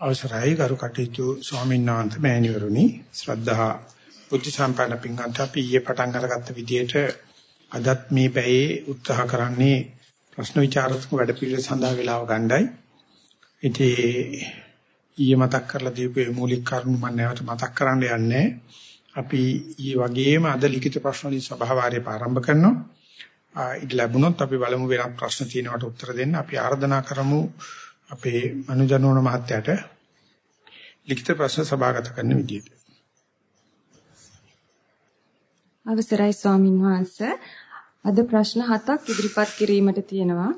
අවසරයි ගරු කටයුතු ස්වාමීන් වහන්සේ මෑණිවරුනි ශ්‍රද්ධා බුද්ධ සම්පන්න පින්වන්ත අපි ඊයේ පටන් අරගත්ත විදිහට අදත් මේ පැයේ උත්සාහ කරන්නේ ප්‍රශ්න විචාරත්මක වැඩපිළිවෙල සඳහා වේලාව ගන්නයි. ඉතින් ඊයේ මතක් කරලා දීපු මූලික කරුණු මම නැවත මතක් කරන්න යන්නේ. අපි ඊයේ වගේම අද ලිඛිත ප්‍රශ්න වලින් සභාවාරය ආරම්භ කරනවා. ඉත ලැබුණොත් අපි බලමු වෙනත් ප්‍රශ්න තියෙනවට උත්තර දෙන්න. අපි ආර්දනා කරමු අපේ මනුජනෝන මහත්තයාට ලිඛිත ප්‍රශ්න සභාගත කරන්න විදියට. අවසරයි ස්වාමින් වහන්සේ. අද ප්‍රශ්න හතක් ඉදිරිපත් කිරීමට තියෙනවා.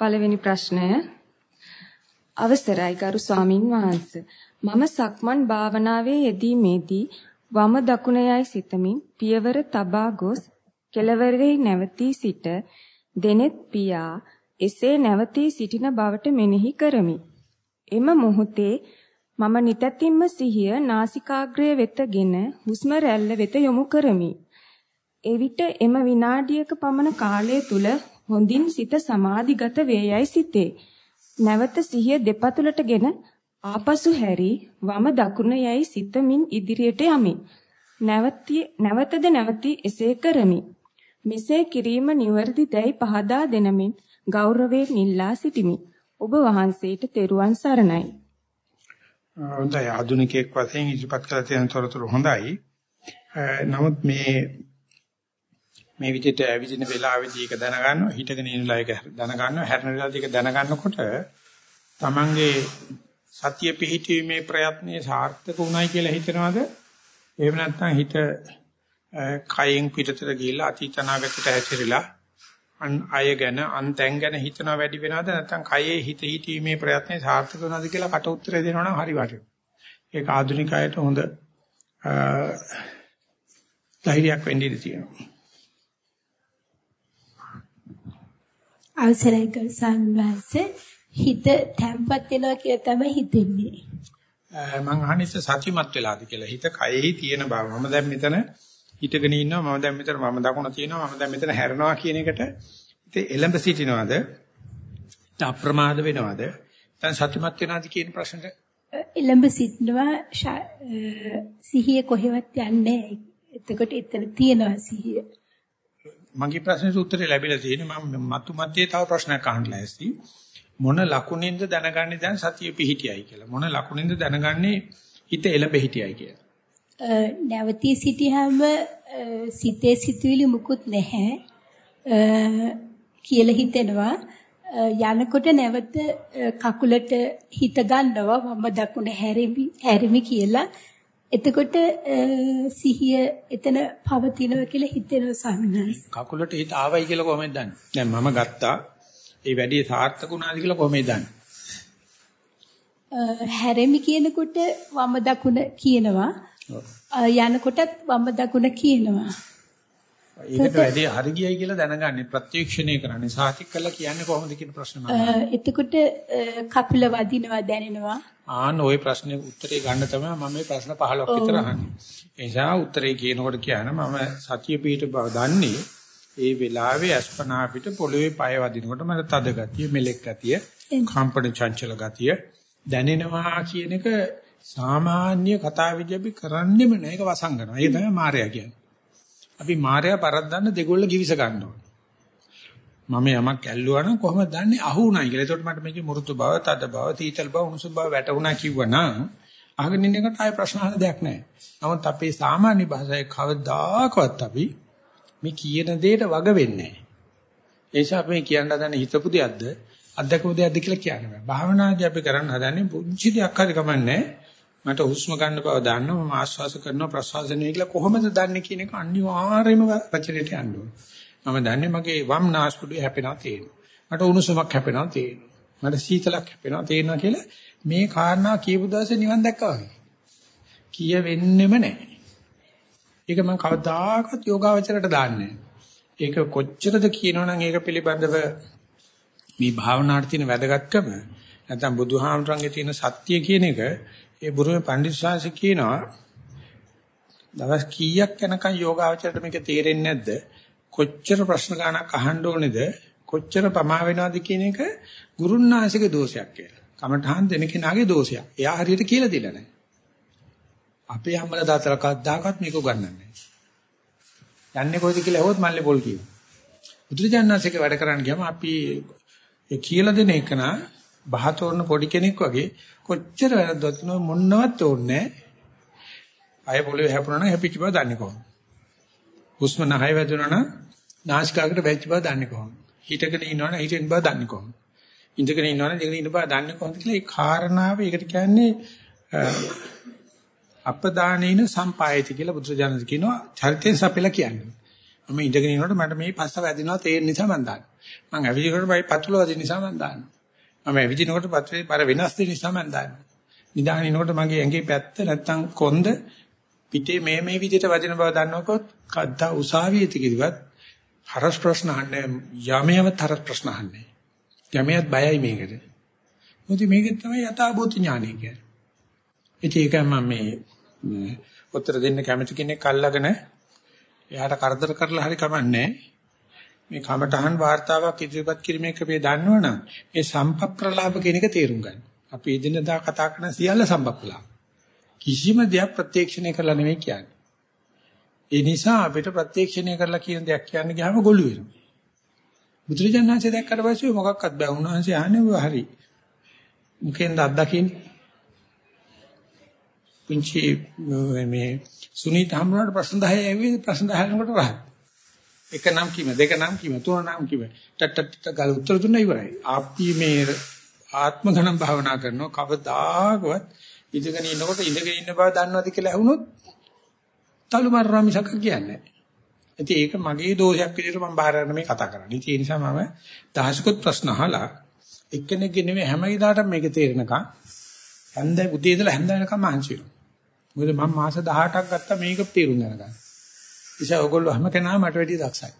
පළවෙනි ප්‍රශ්නය අවසරයි ගරු ස්වාමින් වහන්සේ. මම සක්මන් භාවනාවේ යෙදීමේදී වම දකුණ යයි සිතමින් පියවර තබා ගොස් කෙළවරේ නැවතී සිට දෙනෙත් පියා එසේ නැවතී සිටින බවට මෙනෙහි කරමි. එම මොහොතේ මම නිතැතිම්ම සිහිය නාසිකාග්‍රය වෙතගෙන හුස්ම රැල්ල වෙත යොමු කරමි. එවිට එම විනාඩියක පමණ කාලය තුල හොඳින් සිත සමාධිගත වේයයි සිතේ. නැවත සිහිය දෙපතුලටගෙන ආපසු හැරි වම දකුණ යයි සිතමින් ඉදිරියට යමි. නැවතී නැවතද නැවතී එසේ කරමි. මෙසේ කිරීම නිවැරදි දැයි පහදා දෙනමින් ගෞරවයෙන් ඉල්ලා සිටිමි. ඔබ වහන්සේට තෙරුවන් සරණයි. හොඳයි ආධුනිකයෙක් වශයෙන් ඉදිරිපත් කළ තියෙන තොරතුරු හොඳයි. නමුත් මේ මේ විදිහට ඇවිදින වෙලාවෙදී ඒක දැනගන්නවා හිටගෙන ඉන්නලා ඒක දැනගන්නවා හැරෙන වෙලාවදී ඒක දැනගන්නකොට තමන්ගේ සතිය පිහිටීමේ ප්‍රයත්නයේ සාර්ථක වුණයි කියලා හිතනවාද එහෙම නැත්නම් හිත කයෙන් පිටතට ගිහිල්ලා අතීත අනාගතයට ඇතිරිලා අන් අය ගැන අන්තෙන් ගැන හිතනවා වැඩි වෙනවද නැත්නම් කයේ හිත හිතීමේ ප්‍රයත්නේ සාර්ථක වෙනවද කියලා කට උත්තරේ දෙනවා නම් හරි වටිනවා. ඒක ආධුනිකයට හොඳ ධෛර්යයක් වෙන්න ඉඩ තියෙනවා. අවසරයි ගල්සන්වාසේ හිත තැම්පත් වෙනවා කියලා තමයි හිතෙන්නේ. මං අහන්නේ සත්‍යමත් වෙලාද කියලා. හිත කයෙහි තියෙන බව. මම දැන් මෙතන හිටගෙන ඉන්නවා. මම දැන් මෙතන මම දකුණ තියෙනවා. මම දැන් මෙතන හැරෙනවා කියන එකට ඉතින් එළඹ සිටිනවද? අප්‍රමාද වෙනවද? දැන් සතුටුමත් වෙනවද කියන ප්‍රශ්නට? එළඹ සිටිනවා. සිහිය කොහෙවත් යන්නේ එතකොට එතන තියෙනවා සිහිය. මගේ ප්‍රශ්නෙට උත්තරේ ලැබිලා තියෙනවා මම මතු මැත්තේ තව ප්‍රශ්නයක් අහන්න ලෑස්ති මොන ලකුණින්ද දැනගන්නේ දැන් සතිය පිහිටියයි කියලා. මොන ලකුණින්ද දැනගන්නේ හිත එළඹ හිටියයි කියලා නැවතී සිටියාම සිතේ සිතුවිලි මුකුත් නැහැ. කියලා හිතෙනවා. යනකොට නැවත කකුලට හිත ගන්නවා. මම දකුණ හැරිමි හැරිමි කියලා. එතකොට සිහිය එතන පවතිනවා කියලා හිතෙනවා ස්වාමීනි කකුලට හිත ආවයි කියලා කොහොමද දන්නේ? දැන් මම ගත්තා. ඒ වැඩි සාර්ථක වුණාද කියලා කොහොමද දන්නේ? හැරෙමි කියනකොට වම දකුණ කියනවා යනකොටත් වම් දකුණ කියනවා. ඒකට වැඩි හරි ගියයි කියලා දැනගන්නේ ප්‍රත්‍යක්ෂණය කරන්නේ සාතික් කළා කියන්නේ කොහොමද කියන ප්‍රශ්න මම. එතකොට කකුල වදිනවා දැනෙනවා. ආන්න ওই ප්‍රශ්නේ උත්තරේ ගන්න තමයි මම මේ ප්‍රශ්න 15ක් විතර අහන්නේ. ඒ නිසා උත්තරේ කියනකොට කියන මම සතිය පිට බව දන්නේ ඒ වෙලාවේ අස්පනා පිට පොළවේ පය වදිනකොට මට තද ගතිය, මෙලෙක් ගතිය, කම්පන චංචල ගතිය දැනෙනවා කියන එක සාමාන්‍ය කතා විදිහ අපි කරන්නේම නැහැ ඒක වසංගනවා. ඒක තමයි මායя කියන්නේ. අපි මායя පරද්දන්න දෙගොල්ල කිවිස ගන්නවා. මම යමක් ඇල්ලුවා නම් කොහොමද දන්නේ අහුණයි කියලා. ඒකට මට මේකේ මෘදු බව, තද බව, තීතල බව, උණුසුම් බව වැටුණා කිව්වනම් අහගෙන ඉන්න එකට ආයෙ ප්‍රශ්න අහන්න දෙයක් නැහැ. නමුත් අපේ සාමාන්‍ය භාෂාවේ කවදාකවත් අපි මේ කියන දෙයට වග වෙන්නේ නැහැ. ඒ නිසා අපි කියන්න හදන්නේ හිතපු දෙයක්ද, අත්දකපු දෙයක්ද කියලා කියන්න බෑ. භාවනාදී අපි කරන්න හදන්නේ පුංචි දෙයක් හරි කමන්නේ මට හුස්ම ගන්න බව දන්නවා මම ආශ්වාස කරනවා ප්‍රශ්වාස කරනවා කියලා කොහොමද දන්නේ කියන එක අනිවාර්යයෙන්ම රචනයට යන්න ඕනේ. මම දන්නේ මගේ වම් නාස්පුඩුවේ හැපෙනවා තේරෙනවා. මට උණුසුමක් හැපෙනවා තේරෙනවා. මට සීතලක් හැපෙනවා තේරෙනවා කියලා මේ කාරණා කියපු දවසේ නිවන් දැක්කා වගේ. කිය වෙන්නෙම නැහැ. ඒක මම කවදාකවත් යෝගාවචරයට දාන්නේ ඒක කොච්චරද කියනවනම් ඒක පිළිබඳව මේ භාවනාවට තියෙන වැදගත්කම නැත්නම් බුදුහාමරංගේ තියෙන සත්‍ය කියන එක ඒ බුරුමේ පණ්ඩිත ශාස්ත්‍රය කියනවා දවස් කීයක් යනකම් යෝගාවචරයට මේක තේරෙන්නේ නැද්ද? කොච්චර ප්‍රශ්න ගණක් අහන්න ඕනේද? කොච්චර පමා වෙනවද කියන එක ගුරුන්නාසික දෝෂයක් කියලා. කමඨහන් දෙන කෙනාගේ දෝෂයක්. එයා හරියට කියලා දෙලා නැහැ. අපේ අම්මලා තාත්තලා කවදාකවත් මේක උගන්වන්නේ නැහැ. යන්නේ කොයිද කියලා ඇහුවොත් මල්ලේ පොල් කියනවා. බුදුරජාණන්සේක වැඩ කරන්න ගියාම අපි ඒ කියලා දෙන එක නා බහතෝරන පොඩි කෙනෙක් වගේ කොච්චර වැරද්දවත් නෝ මොන්නවත් ඕනේ අය පොළවේ හැපුණා නම් හැපිච්ච බව දන්නේ කොහොමද? හුස්ම නැහය වැදුණා නම් නාසිකාගට වැච්ච බව දන්නේ කොහොමද? හිටගෙන ඉන්නවනම් හිටෙන් බව දන්නේ කොහොමද? ඉඳගෙන ඉන්නවනම් ඉඳගෙන ඉන්න බව දන්නේ කොහොමද කියලා ඒ කාරණාව ඒකට කියන්නේ අපදානේන සම්පායති කියලා බුදුරජාණන් කියනවා චරිතයෙන් සපෙලා කියන්නේ. මම ඉඳගෙන ඉනකොට මට මේ පස්ස වැදිනවා තේරෙන නිසා මම දානවා. මම ඇවිදිනකොට මයි පතුල වදින නිසා මම දානවා. මම ඇවිදිනකොට පතුලේ පර වෙනස් දෙන නිසා මම දානවා. නිදාගෙන ඉනකොට මගේ ඇඟේ පැත්ත නැත්තම් කොන්ද පිටේ මේ මේ විදිහට වදින බව දන්නකොත් කද්දා උසාවියේ තිකිවත් හරස් ප්‍රශ්න අහන්නේ යමයවත් හරස් ප්‍රශ්න අහන්නේ. යමයත් බයයි මේකට. මොකද මේක තමයි යථාභූත ඥානය කියන්නේ. ඒක මම මේ උත්තර දෙන්න කැමති කෙනෙක් අල්ලගෙන එයාට කරදර කරලා හරි කමන්නේ මේ කමඨහන් වார்த்தාවක් ඉදිරිපත් කිරීමේ ක්‍රමය දන්නවනම් මේ සම්පප්‍රලාප කියන එක තේරුම් ගන්න. අපි එදිනදා කතා කරන සියල්ල සම්පප්‍රලාප. කිසිම දෙයක් ප්‍රත්‍යක්ෂණය කරලා නෙමෙයි කියන්නේ. ඒ නිසා අපිට ප්‍රත්‍යක්ෂණය කරලා කියන දෙයක් කියන්න ගියාම ගොළු වෙනවා. බුදුරජාණන්සේ දැක්කට පස්සේ මොකක්වත් බෑ. උන්වහන්සේ ආන්නේ හරි. මුකෙන්ද අත්දකින්නේ පුංචි මේ සුනීත හම්බුනාට ප්‍රශ්න 10 ඇවිත් ප්‍රශ්න 10 වෙනකොට රහත්. එක නම් කීම දෙක නම් කීම තුන නම් කීම ටට ටට ගාල උත්තර දුන්නා ඉවරයි. අපි මේ ආත්ම ගණන් භාවනා කරනවා කවදාකවත් ඉඳගෙන ඉන්නකොට ඉඳගෙන ඉන්න බව දන්නවද කියලා ඇහුනොත් තලු මරනවා මිසක කියන්නේ නැහැ. ඒක මගේ දෝෂයක් විදිහට මම බාර ගන්න මේ කතා කරන්නේ. ඒ නිසා මම දහසකුත් ප්‍රශ්න අහලා එක්කෙනෙක්ගේ නෙමෙයි හැම කෙනාටම මේක තේරෙනකම් හන්දේ උදේ ඉඳලා හැන්ද වෙනකම් මහන්සි වෙනවා. මොකද මම මාස 18ක් ගත්තා මේක තේරුම් ගන්න. ඉතින් ඔයගොල්ලෝ හැම කෙනාම මට වැඩිය දක්ෂයි.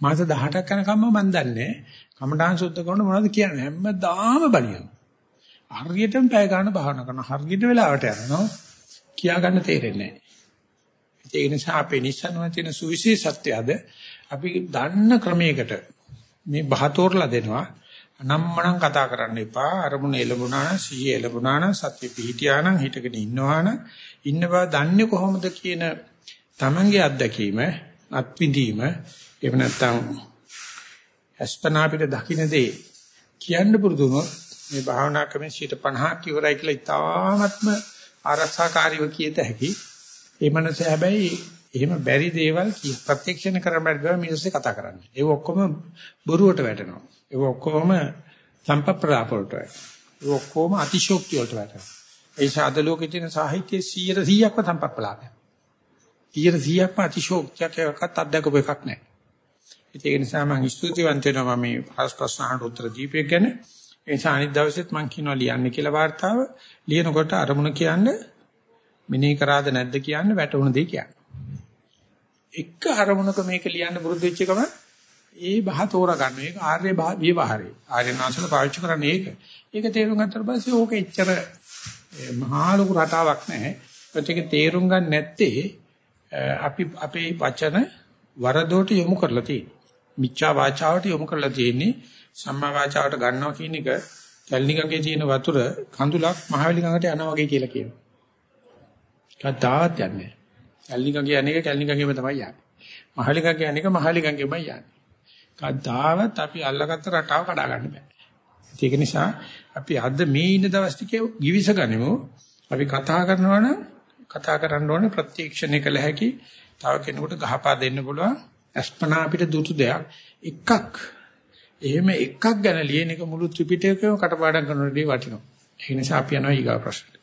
මාස 18ක් යනකම් මම දන්නේ කමඨාන් සුද්ධ කරන මොනවද කියන්නේ හැමදාම බලියනවා. හරියටම පැය ගන්න භාවනා කරනවා. හරියට වෙලාවට යනවා. කියා ගන්න තේරෙන්නේ නැහැ. ඒ නිසා අපේ නිස්සනව තියෙන සුවිශේෂත්වයද අපි දන්න ක්‍රමයකට මේ බහතෝරලා දෙනවා. අනම්මනම් කතා කරන්න එපා. අරමුණ එළඹුණා නම් සීය එළඹුණා නම් සත්‍ය පිහිටියා නම් හිටගෙන ඉන්නවා නම් ඉන්න බව දන්නේ කොහොමද කියන තමන්ගේ අත්දැකීම අත්විඳීම එහෙම නැත්නම් අස්පනා අපිට දකින්න දේ කියන්න පුරුදු වුණොත් මේ භාවනා ක්‍රමෙන් 50ක් ඉවරයි කියලා ඉතාමත්ම ආරක්ෂාකාරීව කියත හැකි. ඒ මනස හැබැයි එහෙම බැරි දේවල් ප්‍රත්‍යක්ෂණ කරන්න බැරි දේවල් මිනිස්සේ කතා කරන්නේ. ඒක ඔක්කොම බොරුවට වැටෙනවා. ඒක ඔක්කොම සම්පප්‍රලාප වලට වැටෙනවා. ඒක ඔක්කොම අතිශෝක්ති වලට වැටෙනවා. ඒ සාද ලෝකේ තියෙන සාහිත්‍යයේ 100%ක්ම සම්පප්‍රලාපය. 100%ක්ම අතිශෝක්තියක් එකක්වත් අත්දකපු එකක් නැහැ. ඒක නිසා මම ස්තුතිවන්ත වෙනවා මේ හස් ප්‍රශ්න අහන්න උත්තර දීපයක් ගැන. ඒ නිසා අනිත් දවසෙත් මම කියනවා ලියන්න කියලා වார்த்தාව. ලියනකොට අරමුණ කියන්නේ මිනේ කරාද නැද්ද කියන්නේ වැටුණ දේ කියන්නේ. එක අරමුණක මේක ලියන්න පුරුදු වෙච්ච එකම ඒ බහ තෝරා ගන්න. ඒක ආර්ය විවහාරය. ආර්යනාංශල පාවිච්චි කරන්නේ ඒක. ඒක තේරුම් ගත්තට පස්සේ ඕක එච්චර මහා ලොකු රටාවක් නැහැ. ඒත් ඒක තේරුම් ගන්න නැත්තේ අපි අපේ වචන වරදොට යොමු කරලා තියෙන්නේ. මිච්ඡා වාචාවට යොමු කරලා තියෙන්නේ සම්මා වාචාවට ගන්නවා කියන එක කැලණිගඟේ තියෙන වතුර කඳුලක් මහවැලි ගඟට යනවා වගේ කියලා කියනවා. කතාවත් යන්නේ. කැලණිගඟේ අනේක කැලණිගඟේම තමයි යන්නේ. මහවැලි ගඟේ අනේක මහවැලි ගඟේමයි යන්නේ. කතාවත් අපි අල්ලගත්ත රටාව කඩා ගන්න බෑ. ඒක නිසා අපි අද මේ ඉන්න දවස් ටිකේ givis ගනිමු. අපි කතා කරනවා නම් කතා කරන්න ඕනේ ප්‍රත්‍යක්ෂණය කළ හැකි තව කෙනෙකුට ගහපා දෙන්න පුළුවන් අස්පනා අපිට දුතු දෙයක් එකක් එහෙම එකක් ගැන ලියන එක මුළු ත්‍රිපිටකයම කටපාඩම් කරනකොට වටිනවා. ඒ නිසා අපි යනවා ඊගා ප්‍රශ්නට.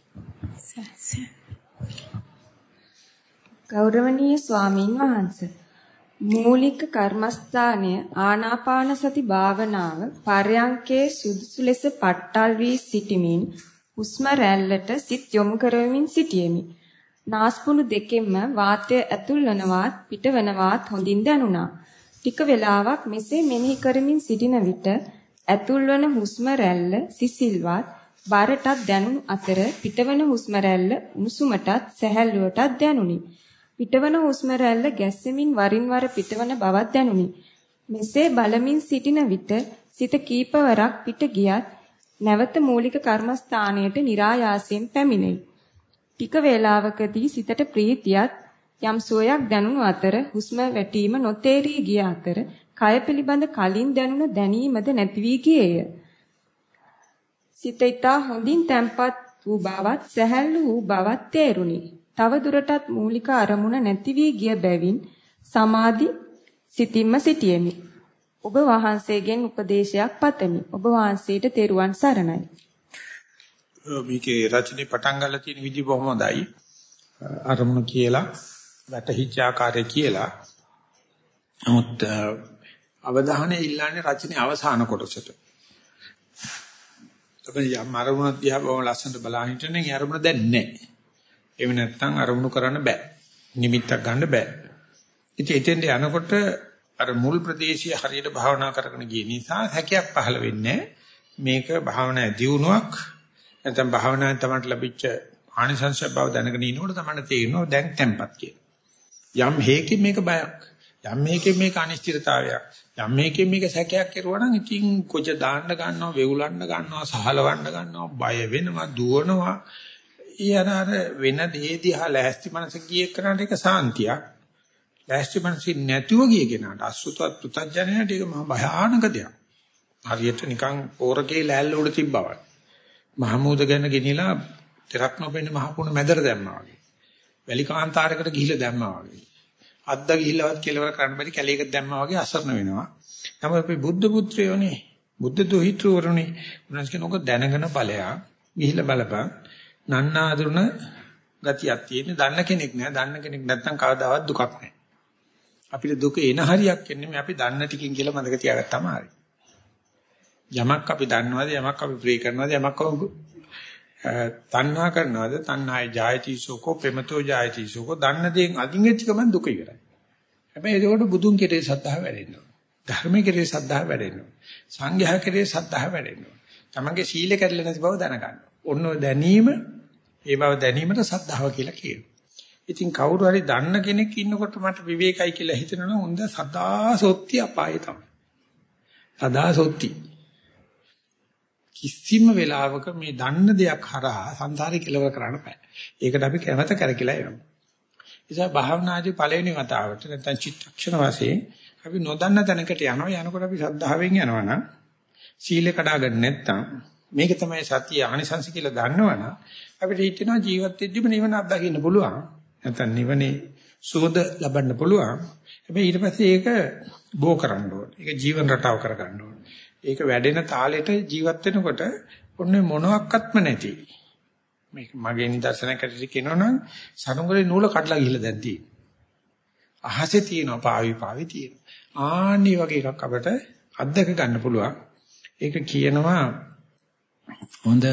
ගෞරවනීය ස්වාමින් වහන්සේ මූලික කර්මස්ථානය ආනාපාන සති භාවනාව පර්යංකේ සුදුසු ලෙස පට්ටල් වී සිටිමින් හුස්ම රැල්ලට සිත් යොමු කරමින් සිටියෙමි. නාස්පුඩු දෙකෙන්ම වාතය ඇතුල් වනවත් පිටවනවත් හොඳින් දැනුණා. ටික වේලාවක් මෙසේ මෙනෙහි කරමින් සිටින විට ඇතුල්වන හුස්ම රැල්ල සිසිල්වත් බරටත් දැනුණු අතර පිටවන හුස්ම රැල්ල උණුසුමටත් සැහැල්ලුවටත් දැනුනි. පිටවන හුස්ම රැල්ල ගැස්සෙමින් වරින් වර පිටවන බවක් දැනුනි. මෙසේ බලමින් සිටින විට සිත කීපවරක් පිට ගියත් නැවත මූලික කර්මස්ථානයට નિરાයාසයෙන් පැමිණෙයි. ටික වේලාවකදී සිතට ප්‍රීතියත් යම් සුවයක් දැනුණු අතර හුස්ම වැටීම නොතේරී ගිය අතර කය පිළිබඳ කලින් දැනුණ දැනීමද නැති වී ගියේය. සිත ඊතා හොඳින් තැම්පත් වූ බවත් සැහැල්ලු වූ බවත් තේරුණි. තව දුරටත් මූලික අරමුණ නැති වී ගිය බැවින් සමාධි සිතින්ම සිටියෙමි. ඔබ වහන්සේගෙන් උපදේශයක් පතමි. ඔබ වහන්සේට තෙරුවන් සරණයි. මේකේ රචනයේ පටන් ගන්න තියෙන විදි බොහොම හොඳයි. අරමුණ කියලා වැටහිච්ච ආකාරය කියලා. නමුත් අවධානය ඉල්ලන්නේ රචනයේ අවසාන කොටසට. තමයි යම් අරමුණ දිහා බොහොම ලස්සනට බලන හිටන්නේ ඒ අරමුණ දැන් නැහැ. එහෙම නැත්නම් අරමුණු කරන්න බෑ. නිමිත්තක් ගන්න බෑ. ඉතින් එතෙන්ට යනකොට අර මුල් ප්‍රදේශයේ හරියට භාවනා කරගෙන ගිය නිසා හැකියක් පහළ වෙන්නේ මේක භාවනා දියුණුවක් නැත්නම් භාවනාවෙන් තමයි ලැබිච්ච ආනිසංශ බව දැනගෙන ඉනකොට තමයි තේරෙනවා දැන් tempat කියලා. යම් හේකින් මේක බයක්. යම් මේකෙන් මේක අනිශ්චිතතාවයක්. යම් මේකෙන් මේක සැකයක් කෙරුවා නම් ඉතින් කොච්ච දාන්න ගන්නවා, වෙවුලන්න ගන්නවා, සහලවන්න ගන්නවා, බය වෙනවා, දුවනවා. ඊයර අර වෙන දේ දිහා ලෑස්ති මනස ගියේ කරාට ඒක සාන්තියක්. ලෑස්ති මනසින් නැතුව ගිය කෙනාට අසුතවත් පුතඥයට ඒක මහා භයානක දෙයක්. හරියට නිකන් පෝරකේ ලෑල්ල උඩ තිබ්බා වගේ. මහමූද ගැන ගෙනිලා තරක් නොපෙන්න මහ කුණ මැදට දැම්මා වගේ. වැලි කාන්තාරයකට ගිහිල්ලා දැම්මා වගේ. අද්ද ගිහිල්ලවත් කෙලවර කරන්න බැරි කැලේකට දැම්මා වගේ අසරණ වෙනවා. තමයි අපි බුද්ධ පුත්‍රයෝනේ. බුද්ධ දෝහිත්‍රවරුනේ. උනස් කෙනක දැනගෙන ඵලයක් ගිහිල්ලා බලපන්. නන්නාඳුන ගතියක් තියෙන දන්න කෙනෙක් නෑ. දන්න කෙනෙක් නැත්තම් කවදාවත් දුකක් නෑ. අපිට දුක එන හරියක් එන්නේ මේ අපි දන්න ටිකෙන් කියලා මතක තියාගත්තාම හරි. යමක් අපි දන්නවද යමක් අපි ප්‍රේ කරනවද යමක් අපි තණ්හා කරනවද තණ්හාය ජායති සෝකෝ ප්‍රේමතෝ ජායති සෝකෝ දන්න දේෙන් අදින් එච්චකම දුක ඉවරයි. හැබැයි ඒකට බුදුන් කෙරේ සද්ධා වැඩෙනවා. ධර්මයේ කෙරේ සද්ධා වැඩෙනවා. සංඝයා කෙරේ සද්ධා වැඩෙනවා. තමන්ගේ සීල කැඩලා නැති බව දැනගන්න. ඔන්න දැනීම ඒ බව දැනීමට සද්ධාව කියලා කියනවා. ඉතින් කවුරු හරි දන්න කෙනෙක් ඉන්නකොට මට විවේකයි කියලා හිතනනම් හොඳ සදා සොත්ති අපායේ තමයි. සදා සොත්ති. කිසිම වෙලාවක මේ දන්න දෙයක් හරහා සංසාරේ කෙලවර කරන්න බෑ. ඒකට අපි කැමත කරකිලා එනවා. නිසා භාවනාදී පළවෙනි වතාවට නැත්නම් චිත්තක්ෂණ වශයෙන් අපි නොදන්න තැනකට යනවා. යනකොට අපි ශ්‍රද්ධාවෙන් යනවා නම් සීල කඩාගන්න නැත්නම් මේක තමයි සතිය ආනිසංස කියලා දන්නවනම් අපිට හිතෙනවා ජීවත් වෙද්දිම නිවන අත්දකින්න පුළුවන්. නැත්නම් නිවනේ සුවඳ ලබන්න පුළුවන්. හැබැයි ඊට පස්සේ ඒක බෝ කරන්න ඕනේ. ඒක ජීවන රටාව කරගන්න ඕනේ. ඒක වැඩෙන තාලෙට ජීවත් වෙනකොට ඔන්නේ මොනවත්ක්ත්ම නැති. මේක මගේ නිදර්ශනයකට කියනවනම් සනුගලේ නූල කඩලා ගිහලා දැන් තියෙනවා. අහසේ තියෙනවා පාවි පාවි තියෙනවා. ආන්නි වගේ එකක් අපිට අත්දක ගන්න පුළුවන්. ඒක කියනවා හොඳ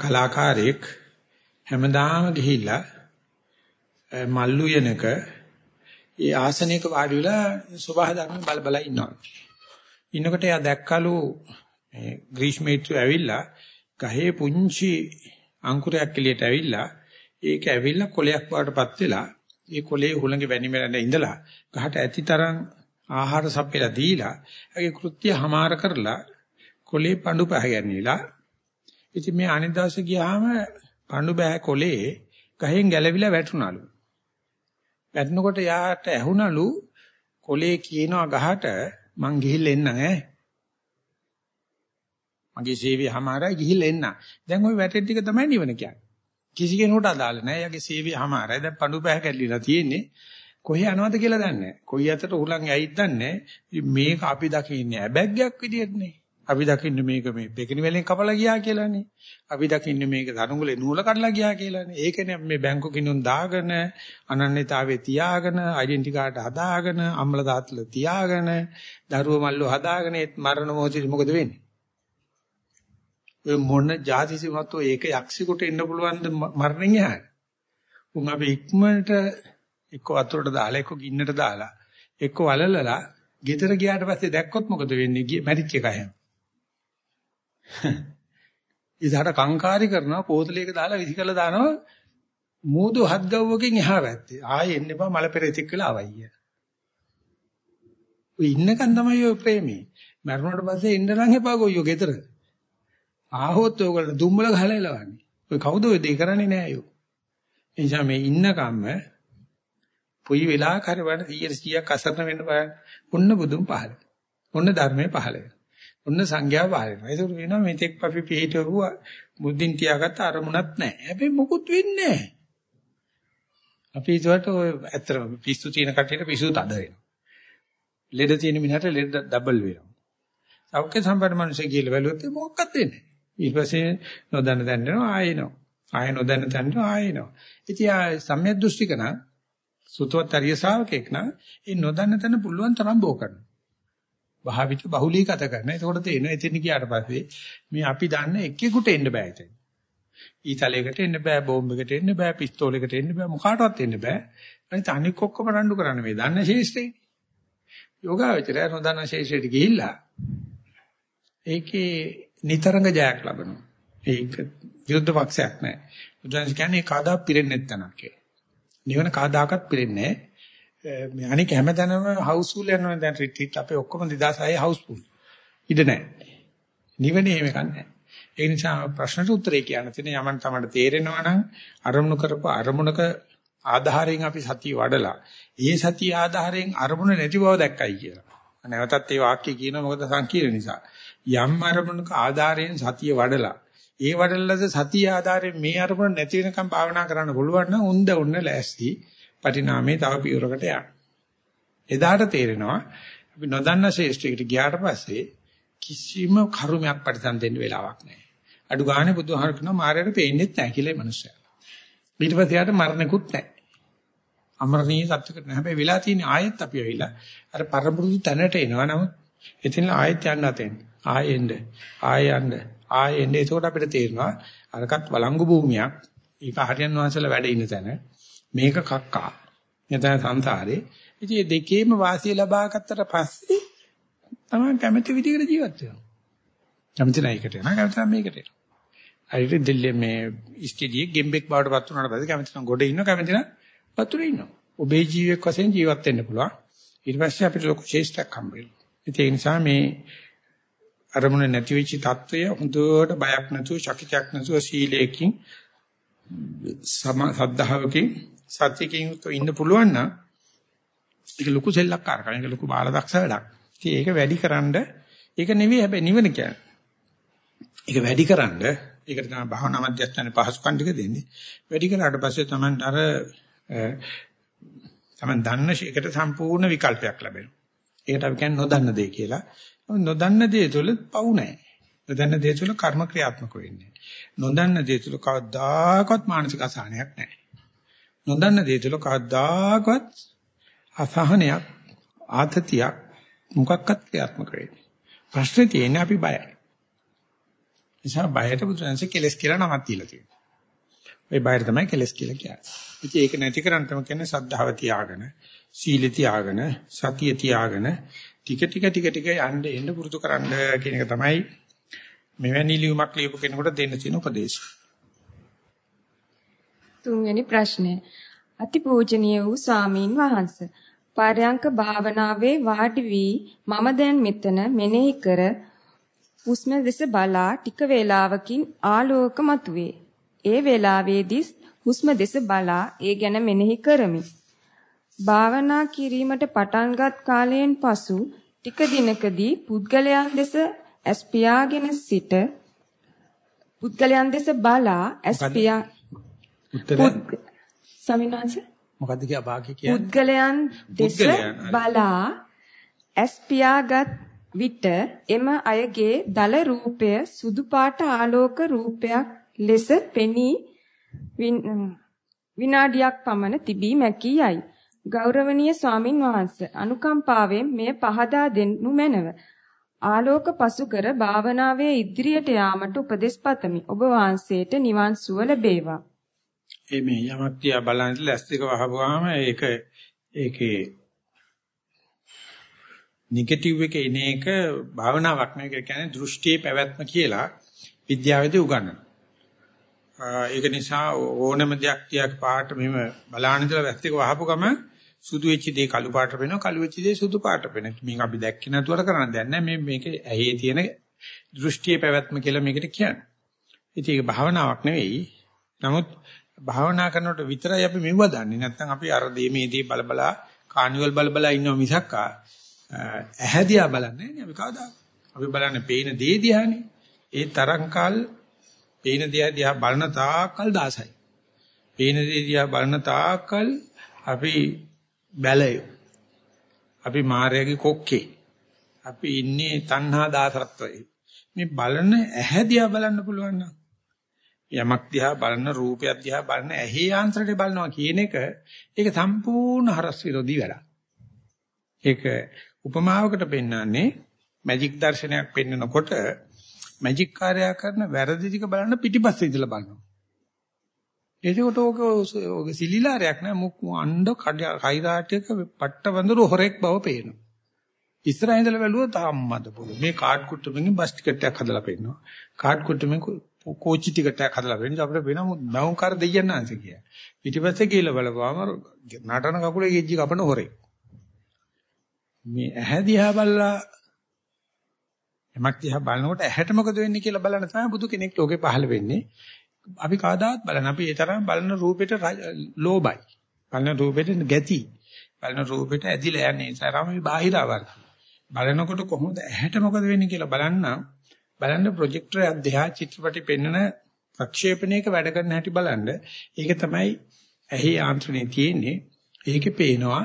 කලාකාරයෙක් හැමදාම ගිහිල්ලා මල්ලු යනක ඒ ආසනයක වාඩි වෙලා සබහා ධර්ම බල බල ඉන්නවා. ඉන්නකොට එයා දැක්කලු මේ ග්‍රීෂ්මීත්‍රු ඇවිල්ලා ගහේ පුංචි අංකුරයක් එළියට ඇවිල්ලා ඒක ඇවිල්ලා කොලයක් වඩටපත් වෙලා ඒ කොලේ හුළඟේ වැනි මැරෙන්න ඉඳලා ගහට ඇතිතරම් ආහාර සපයලා දීලා ඒගේ කෘත්‍ය හමාර කරලා කොලේ පඳු පහගන්නේලා ඉතින් මේ අනිත් දවසේ ගියාම පඳු බෑ කොලේ ගහෙන් ගැලවිලා වැටුණලු. වැටෙනකොට යාට ඇහුණලු කොලේ කියනවා ගහට මං ගිහිල්ලා එන්න ඈ. මගේ සේවය හමාරයි ගිහිල්ලා එන්න. දැන් ওই වැටෙත් ටික තමයි නිවන කියන්නේ. කිසි කෙනෙකුට අදාළ නැහැ. යගේ සේවය හමාරයි. දැන් පඳු පහ කැඩලිලා තියෙන්නේ. කොහේ යනවද කියලා දන්නේ නැහැ. කොයි අතට උලන් ඇයිද දන්නේ මේක අපි දකින්නේ ඇබැග්යක් විදියට නේ. අපි දකින්නේ මේක මේ බෙකිනි වලින් කපලා ගියා කියලානේ. අපි දකින්නේ මේක දරුංගලේ නූල කඩලා ගියා කියලානේ. ඒකනේ මේ බැංකු කිනුන් දාගෙන අනන්‍යතාවේ තියාගෙන ඩෙන්ටි කාඩ් හදාගෙන අම්මල තාත්තල තියාගෙන දරුවෝ මල්ලෝ හදාගෙන ඒත් මරණ මොහොතේ මොකද වෙන්නේ? ඔය මොන જાති සිවතෝ ඒක යක්ෂිකුට එන්න පුළුවන්ද මරණයෙන් එහාට? උන් අපි ඉක්මනට එක්ක වතුරට දාලා එක්ක ගින්නට දාලා එක්ක වලලලා ගෙදර ගියාට පස්සේ දැක්කොත් මොකද වෙන්නේ? මැරිච් එක හැම. ඉතහට කංකාරි කරනවා පෝතලයක දාලා විසි කරලා දානවා මූදු හත් ගව්වකින් එහා පැත්තේ. ආයේ එන්න එපා මල පෙරෙතික් වෙලා ආවයි. ඔය ඉන්නකන් තමයි ඔය ප්‍රේමී. මරුණාට පස්සේ එන්න නම් එපා ගොයියෝ ගෙදර. ආහොත් ඕගොල්ලෝ දුම්බල ගහලා එලවන්නේ. ඔය කවුද ඔය දෙය කරන්නේ නෑ අයෝ. ඒ නිසා මේ ඉන්න කම්ම පුයි වෙලාවක හරි වඩ 100ක් අසරණ වෙන්න බෑ. ඔන්න බුදුන් පහල. ඔන්න ධර්මයේ පහල. ඔන්න සංඥා පහල වෙනවා. ඒක වෙනවා මෙතෙක් අපි පිළිහිටවුවා මුද්දින් තියාගත්ත අරමුණක් නැහැ. හැබැයි මොකුත් වෙන්නේ නැහැ. අපි ඒකට ඔය ඇත්තටම පිස්සු තියෙන කට්ටියට පිස්සු තද වෙනවා. ලෙඩ තියෙන මිනිහට ලෙඩ ඩබල් වෙනවා. සෞඛ්‍ය සම්පන්න මිනිස්සු කියලා බැලුවොත් මොකක්වත් වෙන්නේ නැහැ. ඊට පස්සේ නොදන්න තැනට ආයෙනවා. ආයෙ නොදන්න තැනට ආයෙනවා. ඉතින් ආ සම්‍යක් දෘෂ්ටික නම් සුතවත් අරිය ශාවකෙක් නම් ඒ නොදන්න තැන පුළුවන් තරම් බෝ කරනවා. භාවිත බහුලීගත කරන. එතකොට තේරෙනවා එතන ගියාට පස්සේ මේ අපි දන්න එකෙකුට එන්න බෑ එතන. ඊතලයකට එන්න බෑ, බෝම්බයකට එන්න බෑ, පිස්තෝලයකට එන්න බෑ, මොකාටවත් එන්න බෑ. අනිත් අනික ඔක්කොම රණ්ඩු කරන්න මේ දන්න ශේෂ්ත්‍රේ. යෝගාවචරය නොදන්න ශේෂ්ත්‍රයට ගිහිල්ලා ඒකේ නිතරංග ජයක් ලබනවා. ඒක විරුද්ධ පක්ෂයක් නෑ. බුදුන්ස් කියන්නේ කාදා පිරෙන්නේ නැත්තනක් කියලා. නිවන කාදාකත් පිරෙන්නේ නෑ. මේ අනික හැමදැනම හවුස්ෆුල් යනවා දැන් රිට්‍රීට් අපේ ඔක්කොම 2006 හවුස්ෆුල්. ඉඩ නැහැ. නිවනේ මේක නැහැ. ඒ නිසා ප්‍රශ්නට උත්තරේ කියන්න තියෙන යමන් තමයි තේරෙනවා නම් අරමුණු කරපු අරමුණක ආධාරයෙන් අපි සතිය වඩලා ඒ සතිය ආධාරයෙන් අරමුණ නැති බව දැක්කයි කියලා. නැවතත් ඒ වාක්‍ය කියන මොකද සංකීර්ණ නිසා. යම් අරමුණක ආධාරයෙන් සතිය වඩලා ඒ වඩලද සතිය ආධාරයෙන් මේ අරමුණ නැති වෙනකම් භාවනා කරන්න පුළුවන් නම් උන්ද උන්න ලෑස්ති පරිණාමයේ තව පියවරකට යන්න. එදාට තේරෙනවා අපි නොදන්න ශේෂ්ත්‍රයකට ගියාට පස්සේ කිසිම කර්මයක් පරිසම් දෙන්න වෙලාවක් නැහැ. අඩු ගානේ බුදුහාර කියනවා මායයට පේන්නේත් නැහැ කියලා මනුස්සයා. ඊට පස්සේ යාට මරණකුත් නැහැ. අමරණීය සත්‍යකට නැහැ. හැබැයි වෙලා තියෙන ආයෙත් අපි වෙයිලා අර පරපුරුදු තැනට එනවා නමුත් එතන ආයෙත් යන්න අතෙන්. ආයෙන්න ආයෙන්න ආයෙන්න එතකොට අපිට තේරෙනවා අරකට වළංගු භූමියක්. ඒක හරියන් වහන්සේලා වැඩ ඉන්න තැන. මේක කක්කා. නැත්නම් සංසාරේ. ඉතින් මේ දෙකේම වාසිය ලබා ගත්තට පස්සේ තමයි කැමැති විදිහට ජීවත් වෙනවා. කැමැති නැයකට යනවා කැමැති නම් මේකට එනවා. හරියට දෙල්ලේ මේ ඉස්කෙඩියේ ගෙම්බෙක් බවට පත් වුණාට පස්සේ කැමැති නම් ගොඩ ඉන්නවා කැමැති නම් වතුරේ ඉන්නවා. ඔබේ ජීවිතයක් වශයෙන් ජීවත් වෙන්න පුළුවන්. ඊට පස්සේ අපිට ලොකු ශේෂ්ඨයක් හම්බෙනවා. ඒ නිසා මේ අරමුණ නැති වෙච්ච తত্ত্বය හොඳට බයක් නැතුව, ශක්තියක් නැතුව සීලයෙන් සම සද්ධාවකින් සත්‍යකින් ඉන්න පුළුවන් නම් ඒක ලොකු සෙල්ලක්කාරකම්. ඒක ලොකු බාලදක්ෂ වැඩක්. ඉතින් ඒක වැඩිකරනද ඒක නෙවෙයි හැබැයි නිවන කියන්නේ. ඒක වැඩිකරනද ඒකට තමයි භාවනා මධ්‍යස්ථානේ පහසුකම් ටික දෙන්නේ. වැඩි කරාට පස්සේ තමයි අර තමයි දන්න ශේකට සම්පූර්ණ විකල්පයක් ලැබෙනවා. ඒකට අපි කියන්නේ නොදන්න දේ කියලා. නොදන්න දේ තුළ පවු නැහැ. නොදන්න දේ තුළ කර්ම ක්‍රියාත්මක වෙන්නේ. නොදන්න දේ තුළ කවදාකවත් මානසික අසහනයක් නැහැ. නොදන්න දේ තුළ කවදාකවත් අසහනයක් ආතතියක් මොකක්වත් ක්‍රියාත්මක වෙන්නේ. ප්‍රශ්නේ තියෙන්නේ අපි බයයි. නිසා බයට බුදුන්සේ කෙලස් කියලා නමක් දීලා තියෙනවා. ওই බයට තමයි කෙලස් කියලා කියන්නේ. ඉතින් ඒක නැති කරන් තමයි කියන්නේ සද්ධාව තියාගෙන, සීල තියාගෙන, සතිය තියාගෙන ටික ටික ටික ටික යන්න එන්න පුරුදු කරන්න කියන එක තමයි මෙවැනි ලියුමක් ලියපු කෙනෙකුට දෙන්න තියෙන උපදේශය. තුන්වෙනි ප්‍රශ්නය. අතිපූජනීය වූ ස්වාමීන් වහන්සේ පරයන්ක භාවනාවේ වාඩි වී මම දැන් මෙතන මෙනෙහි කර හුස්ම දෙස බලා ටික වේලාවකින් ආලෝක මතුවේ. ඒ වේලාවේදී හුස්ම දෙස බලා ඒ ගැන මෙනෙහි කරමි. භාවනා කිරීමට පටන්ගත් කාලයෙන් පසු ටික දිනකදී පුද්ගලයන් දෙස ඇස් පියාගෙන සිට පුද්ගලයන් දෙස බලා ඇස් පියා උත්තරය සමිනාංශ මොකද්ද කියලා වාක්‍ය කියන්නේ? පුද්ගලයන් දෙස බලා ඇස් පියාගත් විට එම අයගේ දල රූපය සුදු පාට ආලෝක රූපයක් ලෙස පෙනී විනාඩියක් පමණ තිබී මැකී යයි. ගෞරවනීය ස්වාමින් වහන්සේ අනුකම්පාවෙන් මෙය පහදා දෙනු මැනව. ආලෝක පසුකර භාවනාවේ ඉදිරියට යාමට උපදෙස් පතමි. ඔබ වහන්සේට නිවන් සුව ලැබේවා. ඒ මේ යමක් තියා බලන්න ලැස්තික වහපුවාම ඒක ඒකේ නෙගටිව් එක එන එක භාවනාවක් නෙවෙයි කියන්නේ දෘෂ්ටියේ පැවැත්ම කියලා විද්‍යාවේදී උගන්වනවා. ඒක නිසා ඕනම දෙයක් තියක් පාට මෙහෙම බලාන ඉඳලා වැස්තික වහපු ගම සුදු වෙච්ච දේ කළු පාට වෙනවා කළු වෙච්ච දේ සුදු පාට වෙනවා. මේක අපි දැක්කේ නැතුවට කරන්න දෙයක් නැහැ. මේ මේකේ ඇහි තියෙන දෘෂ්ටියේ පැවැත්ම කියලා මේකට කියන්නේ. ඉතින් ඒක භාවනාවක් නෙවෙයි. නමුත් භාවනා කරනකොට විතරයි අපි මෙව්ව දන්නේ. නැත්නම් අපි අර දෙමේදී බලබලා කානිවල් බලබලා ඉන්නවා මිසක් ඇහැදියා බලන්නේ නැහැ අපි කවදා. අපි බලන්නේ පේන දේ දිහානේ. ඒ තරංකල් පේන දේ දිහා බලන තාක්කල් දාසයි. පේන දේ දිහා බලන තාක්කල් අපි බැලයෝ. අපි මායාවේ කොක්කේ. අපි ඉන්නේ තණ්හා දාසරත්වයේ. මේ බලන ඇහැ දිහා බලන්න පුළුවන් නම් යමක් දිහා බලන රූපයක් දිහා බලන ඇහි යාන්ත්‍රණය බලනවා කියන එක ඒක සම්පූර්ණ හරස් විරෝධී වැඩක්. ඒක උපමාවකට පෙන්වන්නේ මැජික් දර්ශනයක් පෙන්වනකොට මැජික් කාර්යය කරන වැරදි ටික බලන්න පිටිපස්සේ ඉඳලා බලනවා. එතකොට ඕක ඕක සිලිලාරයක් නෑ මුක් අණ්ඩ කයිරාටයක පට්ට වඳුරු හොරෙක් බව පේනවා. ඉස්සරහින් ඉඳලා බැලුවොත් අම්මද පොළු මේ කාඩ් කුට්ටුමකින් බස් ටිකට් එකක් හදලා පෙන්නනවා. කාඩ් කුට්ටුමෙන් කෝච්චි ටිකට් එකක් හදලා පෙන්නනවා. අපිට වෙන මවුන්කාර දෙයයන් ආන්සේ කිය. පිටිපස්සේ කියලා බලපුවාම නටන කකුලේ ගෙජ්ජි කපන හොරෙක්. මේ ඇහැ දිහා බලලා එමක් දිහා බලනකොට ඇහැට මොකද වෙන්නේ කියලා බලන්න තමයි බුදු කෙනෙක් ලෝකේ පහළ වෙන්නේ. අපි කවදාවත් බලන අපි ඒ තරම් බලන රූපෙට ලෝබයි. බලන රූපෙට ගැති. බලන රූපෙට ඇදිලා යන්නේ. ඒ තරම් මේ බාහිරවල්. බලනකොට කොහොමද ඇහැට මොකද වෙන්නේ කියලා බලන්න බලන්න ප්‍රොජෙක්ටරයක් දෙහා චිත්‍රපටි පෙන්වන ප්‍රක්ෂේපණයක වැඩ කරන හැටි බලන්න. ඒක තමයි ඇහි ආන්ත්‍රණේ තියෙන්නේ. ඒකේ පේනවා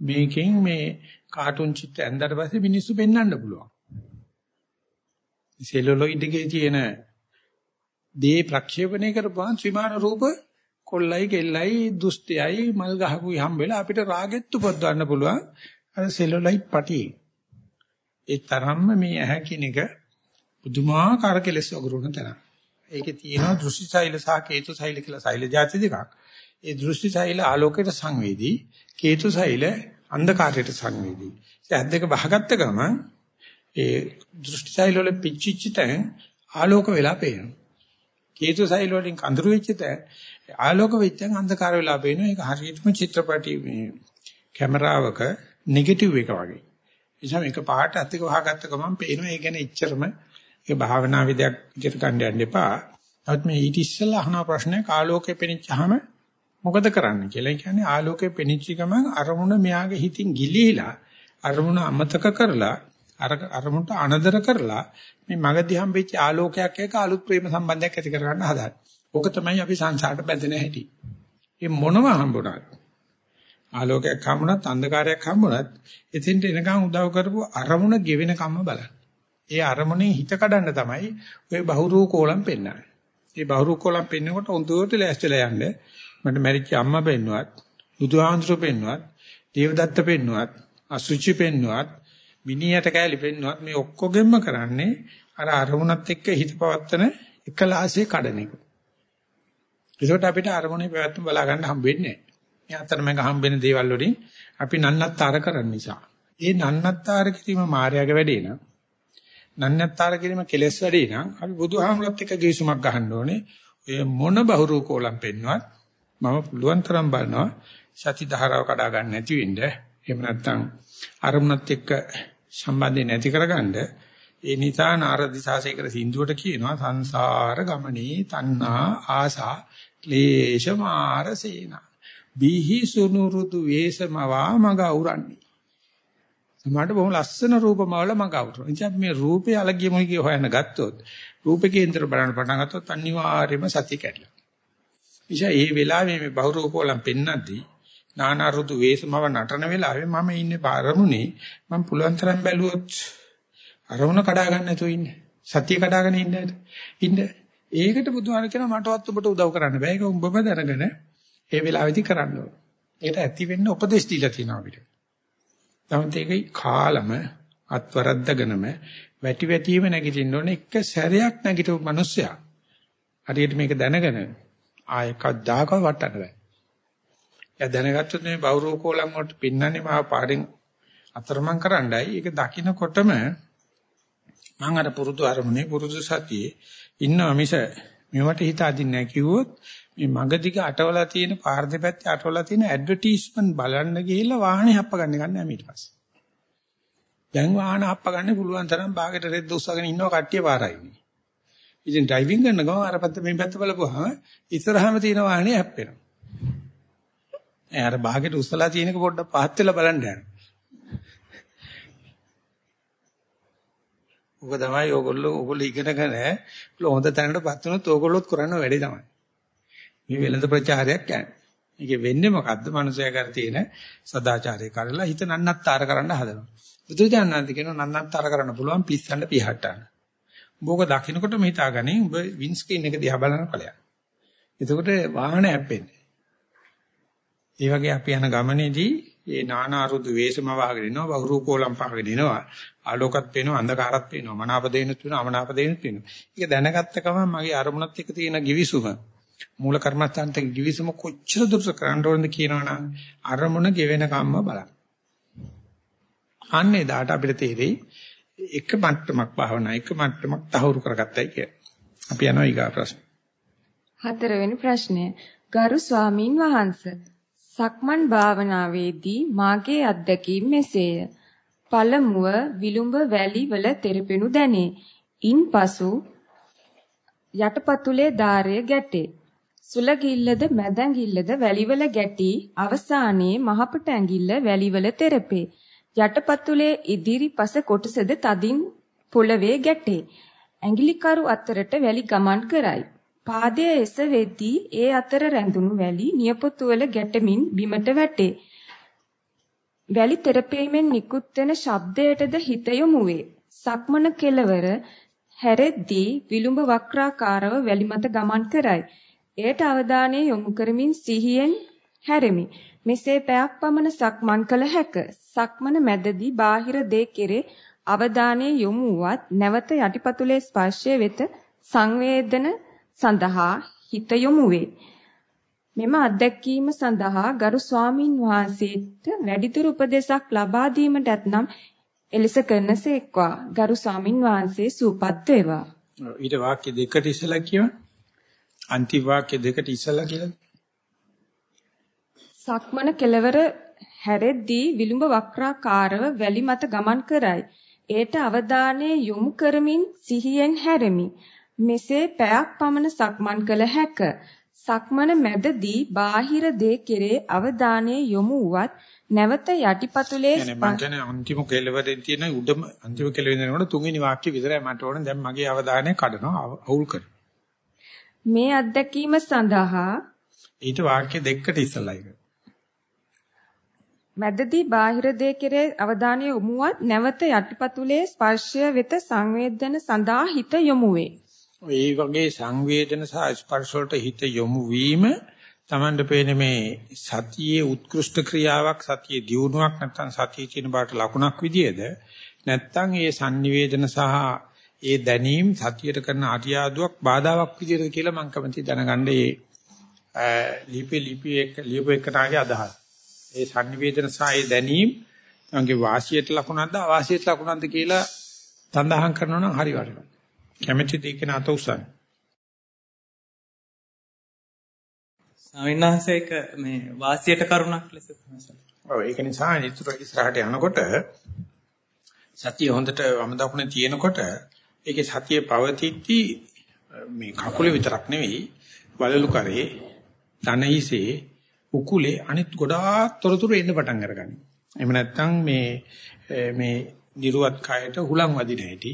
මේකෙන් මේ කාටුන් චිත්‍ර ඇඳලා පස්සේ මිනිස්සු පෙන්වන්න පුළුවන්. සෙලුලොයිඩ් එකේ තියෙන දේ ප්‍රක්ෂේපණය කරපුවාන් ත්‍රිමාන රූප කොල්ලයි කෙල්ලයි දුස්තයයි මල් ගහකුයි හම්බෙලා අපිට රාගෙත් උපදවන්න පුළුවන් අර සෙලුලොයිඩ් පටියේ. ඒ තරම්ම මේ ඇහැ කියන එක පුදුමාකාර කෙලෙස් වගුරුන තරම්. ඒකේ තියෙනවා දෘෂ්ටි සෛල සහ කේතු සෛල කියලා සෛල જાති දෙකක්. ඒ දෘෂ්ටි සෛල ආලෝකයට සංවේදී, කේතු සෛල අන්ධකාරයට සංවේදී. ඒ අද්දක වහගත්ත ගමන් ඒ දෘෂ්ටි සෛල වල පිච්චිච්ච තැන් ආලෝක වෙලා පේනවා. කේතු සෛල වලින් අඳුරු වෙච්ච තැන් ආලෝක වෙච්චන් අන්ධකාර වෙලා පේනවා. ඒක හරියටම චිත්‍රපටි මේ කැමරාවක නෙගටිව් එක වගේ. නිසා මේක පහට අතික වහගත්ත ගමන් පේනවා ඒ ගැන එච්චරම ඒ භාවනා විදයක් විදිහට ගන්න යන්න එපා. නමුත් මේ ඊට ඉස්සෙල්ලා අහන ප්‍රශ්නයක් ආලෝකය පෙනිච්චාම මොකද කරන්න කියලා. ඒ කියන්නේ ආලෝකය පෙනිච්ච ගමන් අරමුණ මෙයාගේ හිතින් ගිලිහිලා අරමුණ අමතක කරලා අර අරමුණට අනදර කරලා මේ මගදී හම්බෙච්ච ආලෝකයක් එක්ක අලුත් ප්‍රේම සම්බන්ධයක් ඇති කරගන්න හදන්නේ. ඕක තමයි අපි සංසාරට බැඳෙන හැටි. මේ මොනව හම්බුණත් ආලෝකයක් හම්බුණත් අන්ධකාරයක් හම්බුණත් එතෙන්ට එනකන් උදව් කරපු අරමුණ ගෙවෙන කම්ම බලන්න. ඒ අරමුණේ හිත කඩන්න තමයි ඔය බහුරූ කෝලම් පෙන්නන්නේ. මේ බහුරූ කෝලම් පෙන්නකොට උන්දුවට ලෑස්තිලා යන්න මට මැරිච්ච අම්මා පෙන්නුවත්, බුදුහාඳුරු පෙන්නුවත්, දේවදත්ත පෙන්නුවත්, අසුචි පෙන්නුවත්, මිනියට කැලි පෙන්නුවත් මේ ඔක්කොගෙම කරන්නේ අර අරමුණත් එක්ක හිත පවත්තන එකලාසේ කඩන එක. ඒකට අපිට අරමුණේ පැවැත්ම බලා ගන්න හම්බෙන්නේ නැහැ. මේ අතරමැග හම්බෙන දේවල් වලින් අපි නන්නත්තර කරන නිසා. ඒ නන්නත්තර කිරීම මායාවේ වැඩේ නං නන්නත්තර කිරීම කෙලස් වැඩේ නම් අපි බුදුහාමුදුරුත් එක්ක ගිවිසුමක් ගහන්න ඕනේ. ඔය මොන බහුරු කෝලම් පෙන්නුවත් මම පුළුවන් තරම් බලනවා සති ධාරාව කඩා ගන්න නැති වෙන්න. එහෙම නැත්නම් අරමුණත් එක්ක සම්බන්ධය නැති කරගන්න. ඒ නිසා නාරද දිසාසේකර සින්දුවට කියනවා සංසාර ගමනේ තණ්හා ආසා ක්ලේශ මාරසේන. බිහි සුනුරුතු වේසමවා මග උරන්නේ. සමහරට බොහොම ලස්සන රූපමවල මග අවුරුන. ඉතින් මේ රූපේ අලගිය මොනිගේ හොයන්න ගත්තොත් රූපේ කේන්දර බලන්න පටන් ගත්තොත් අනිවාර්යයෙන්ම සතිය කැඩලා. ඉතින් ඒ වෙලාවේ මේ බහුරූපෝලම් පෙන්නද්දී නානා ඍතු වේසමව නටන වෙලාවේ මම ඉන්නේ පාරමුණේ මම පුළුවන් තරම් බැලුවොත් අරමුණ කඩා ගන්න නැතුව ඉන්නේ. සතිය කඩාගෙන ඉන්නේ. ඉන්න. ඒකට බුදුහාම කියන මටවත් ඔබට උදව් කරන්න බෑ. ඒක උඹම දැනගෙන ඒ වෙලාවේදී කරන්න ඕන. ඒකට ඇති වෙන්න උපදෙස් දීලා තියෙනවා අපිට. නමුත් ඒකයි කාලම අත්වරද්දගෙනම වැටි වැටිම නැගිටින්න ඕනේ එක සැරයක් නැගිටපු මිනිස්සයා. හරියට මේක දැනගෙන ආයෙක දාකව වටන්න බෑ. එයා දැනගත්තොත් මේ බෞරෝ කෝලම් වලට පින්නන්නේ මාව පාඩෙන් අතරමං කරන්නයි. ඒක දකින්නකොටම මම අර පුරුදු අරමුණේ පුරුදු සතියේ ඉන්නවා මිස මෙවට හිත අදින්නේ නැහැ කිව්වොත් මේ මගදිග අටවලා තියෙන පාර දෙපැත්තේ අටවලා තියෙන ඇඩ්වර්ටයිස්මන්ට් බලන්න ගිහිල්ලා වාහනේ හප්ප ගන්න ගන්න ඊට පස්සේ. දැන් වාහන අප්ප ගන්න පුළුවන් තරම් බාගෙට රෙද්ද උස්සගෙන ඉන්නව කට්ටිය පාරයිනේ. ඉතින් ඩ්‍රයිවිං කරන ගමන් අර පැත්ත මේ පැත්ත බලපුවාම ඉස්සරහම තියෙන වාහනේ හැප්පෙනවා. ඒ අර බාගෙට උස්සලා තියෙනක පොඩ්ඩක් පහත් වෙලා බලන්න යනවා. ඔක තමයි ඕගොල්ලෝ ඕගොල්ලෝ ඉගෙනගෙන හොඳ තැනකටපත් වුණොත් ඕගොල්ලොත් කරන්න වැඩේ තමයි. මේ වෙළඳ ප්‍රචාරයක් යන්නේ. ඒකේ වෙන්නේ මොකද්ද? මනුස්සයා කර තියෙන සදාචාරය කරලා හිත නන්නත්තර කරන්න හදනවා. බුදුජානනාන්ත කියනවා නන්නත්තර කරන්න පුළුවන් පිස්සන්න පිහට්ටන්න. උඹ ඔක දකින්නකොට මේ හිතාගන්නේ උඹ වින් ස්ක්‍රීන් එක දිහා බලන ඵලයක්. එතකොට වාහන හැප්පෙන්නේ. ඒ වගේ අපි යන ගමනේදී ඒ නානා රුදු වේශම වහගෙන ඉනවා බහුරූපෝලම් පහගෙන ඉනවා ආලෝකත් පේනවා අන්ධකාරත් පේනවා මනාප දෙයිනුත් වෙනවා අමනාප දෙයිනුත් වෙනවා. ඒක දැනගත්ත ගමන් මගේ අරමුණත් එක්ක තියෙන givisuma මූල කර්මස්ථානට givisuma කොච්චර දුරට කරන්න ඕනද කියනවනම් අරමුණ ගෙවෙන කම්ම බලන්න. අන්නේ දාට අපිට තේරෙයි එක මට්ටමක් භාවනා එක මට්ටමක් තහවුරු කරගත්තයි කියන්නේ. අපි යනවා ඊගා ප්‍රශ්න. හතරවෙනි ප්‍රශ්නය. ගරු ස්වාමින් වහන්සේ සක්මන් භාවනාවේදී මාගේ අත්දැකීම් මෙසේය. පළමුව විලුඹ වැලි වල තෙරපෙනු දැනේ. ඉන්පසු යටපතුලේ ධාරය ගැටේ. සුලගිල්ලද මැදැඟිල්ලද වැලිවල ගැටි අවසානයේ මහපට ඇඟිල්ල වැලිවල තෙරපේ. යටපතුලේ ඉදිරිපස කොටසද තදින් පොළවේ ගැටේ. ඇඟිලිකරු අතරට වැලි ගමන් කරයි. පාදයේ එස වෙද්දී ඒ අතර රැඳුණු වැලි නියපොතු වල ගැටමින් බිමට වැටේ. වැලි තෙරපීමෙන් නිකුත් වෙන ශබ්දයටද හිත යොමු වේ. සක්මන කෙලවර හැරෙද්දී විලුඹ වක්‍රාකාරව වැලි මත ගමන් කරයි. එයට අවධානය යොමු කරමින් සිහියෙන් හැරෙමි. මෙසේ පැයක් පමණ සක්මන් කළ හැක. සක්මන මැදදී බාහිර දේ කෙරේ අවධානය යොමු වුවත් නැවත යටිපතුලේ ස්පර්ශය වෙත සංවේදන සඳහා හිත යොමු වේ. මෙම අත්දැකීම සඳහා ගරු ස්වාමින් වහන්සේට වැඩිදුර උපදේශක් ලබා දීමට ඇතනම් එලෙස කරනසේක්වා ගරු ස්වාමින් වහන්සේ සූපත් වේවා. ඊට වාක්‍ය දෙකට ඉස්සලා කියව. අන්තිම වාක්‍ය දෙකට ඉස්සලා කියලා. සක්මන කෙලවර හැරෙද්දී විලුඹ වක්‍රාකාරව වැලි මත ගමන් කරයි. ඒට අවධානය යොමු කරමින් සිහියෙන් හැරෙමි. මෙසේ පැයක් පමණ සක්මන් කළ හැක. සක්මන මැදදී බාහිර දේ කෙරේ අවධානය යොමු වුවත් නැවත යටිපතුලේ මම කියන්නේ අන්තිම කෙළවරේ තියෙන උඩම අන්තිම කෙළවරේ නේද තුන්වෙනි වාක්‍ය විතරයි මට ඕනේ. දැන් මගේ අවධානය කඩනවා අවුල් කරනවා. මේ අත්දැකීම සඳහා ඊට වාක්‍ය දෙකකට ඉස්සලා එක මැදදී බාහිර දේ කෙරේ අවධානය යොමුවත් නැවත යටිපතුලේ ස්පර්ශය වෙත සංවේදන සඳහා හිත යොමු වේ ඒ වගේ සංවේදන සහ ස්පර්ශ වලට හිත යොමු වීම Tamanට පේන මේ සතියේ උත්කෘෂ්ඨ ක්‍රියාවක් සතියේ දියුණුවක් නැත්නම් සතියේ තියෙන බාට ලකුණක් විදියද නැත්නම් ඒ sannivedana සහ ඒ දැනීම් සතියට කරන අරියාදුවක් බාධාවක් විදියද කියලා මම කැමති දැනගන්න ඒ ලිපි ලිපි එක ලියපු එකනාගේ අදහස්. ඒ sannivedana සහ ඒ දැනීම් තමගේ වාසියට ලකුණක්ද අවාසියට ලකුණක්ද කියලා සඳහන් කරනවා නම් හරි වටිනවා. කැමැති දෙයක නත උසන්. ස්වාමින්වහන්සේක මේ වාසියට කරුණක් ලෙස ඔව් ඒක නිසා නිතර ඉස්සරහට යනකොට සතිය හොඳට වම දකුණේ තියෙනකොට ඒකේ සතිය පවතිද්දි මේ කකුලේ විතරක් නෙවෙයි වලලු කරේ තනහිසේ උකුලේ අනිත් ගොඩාක් තොරතුරු එන්න පටන් අරගන්නවා. එහෙම නැත්නම් මේ මේ නිර්වත් කයට හුලං වදින හැටි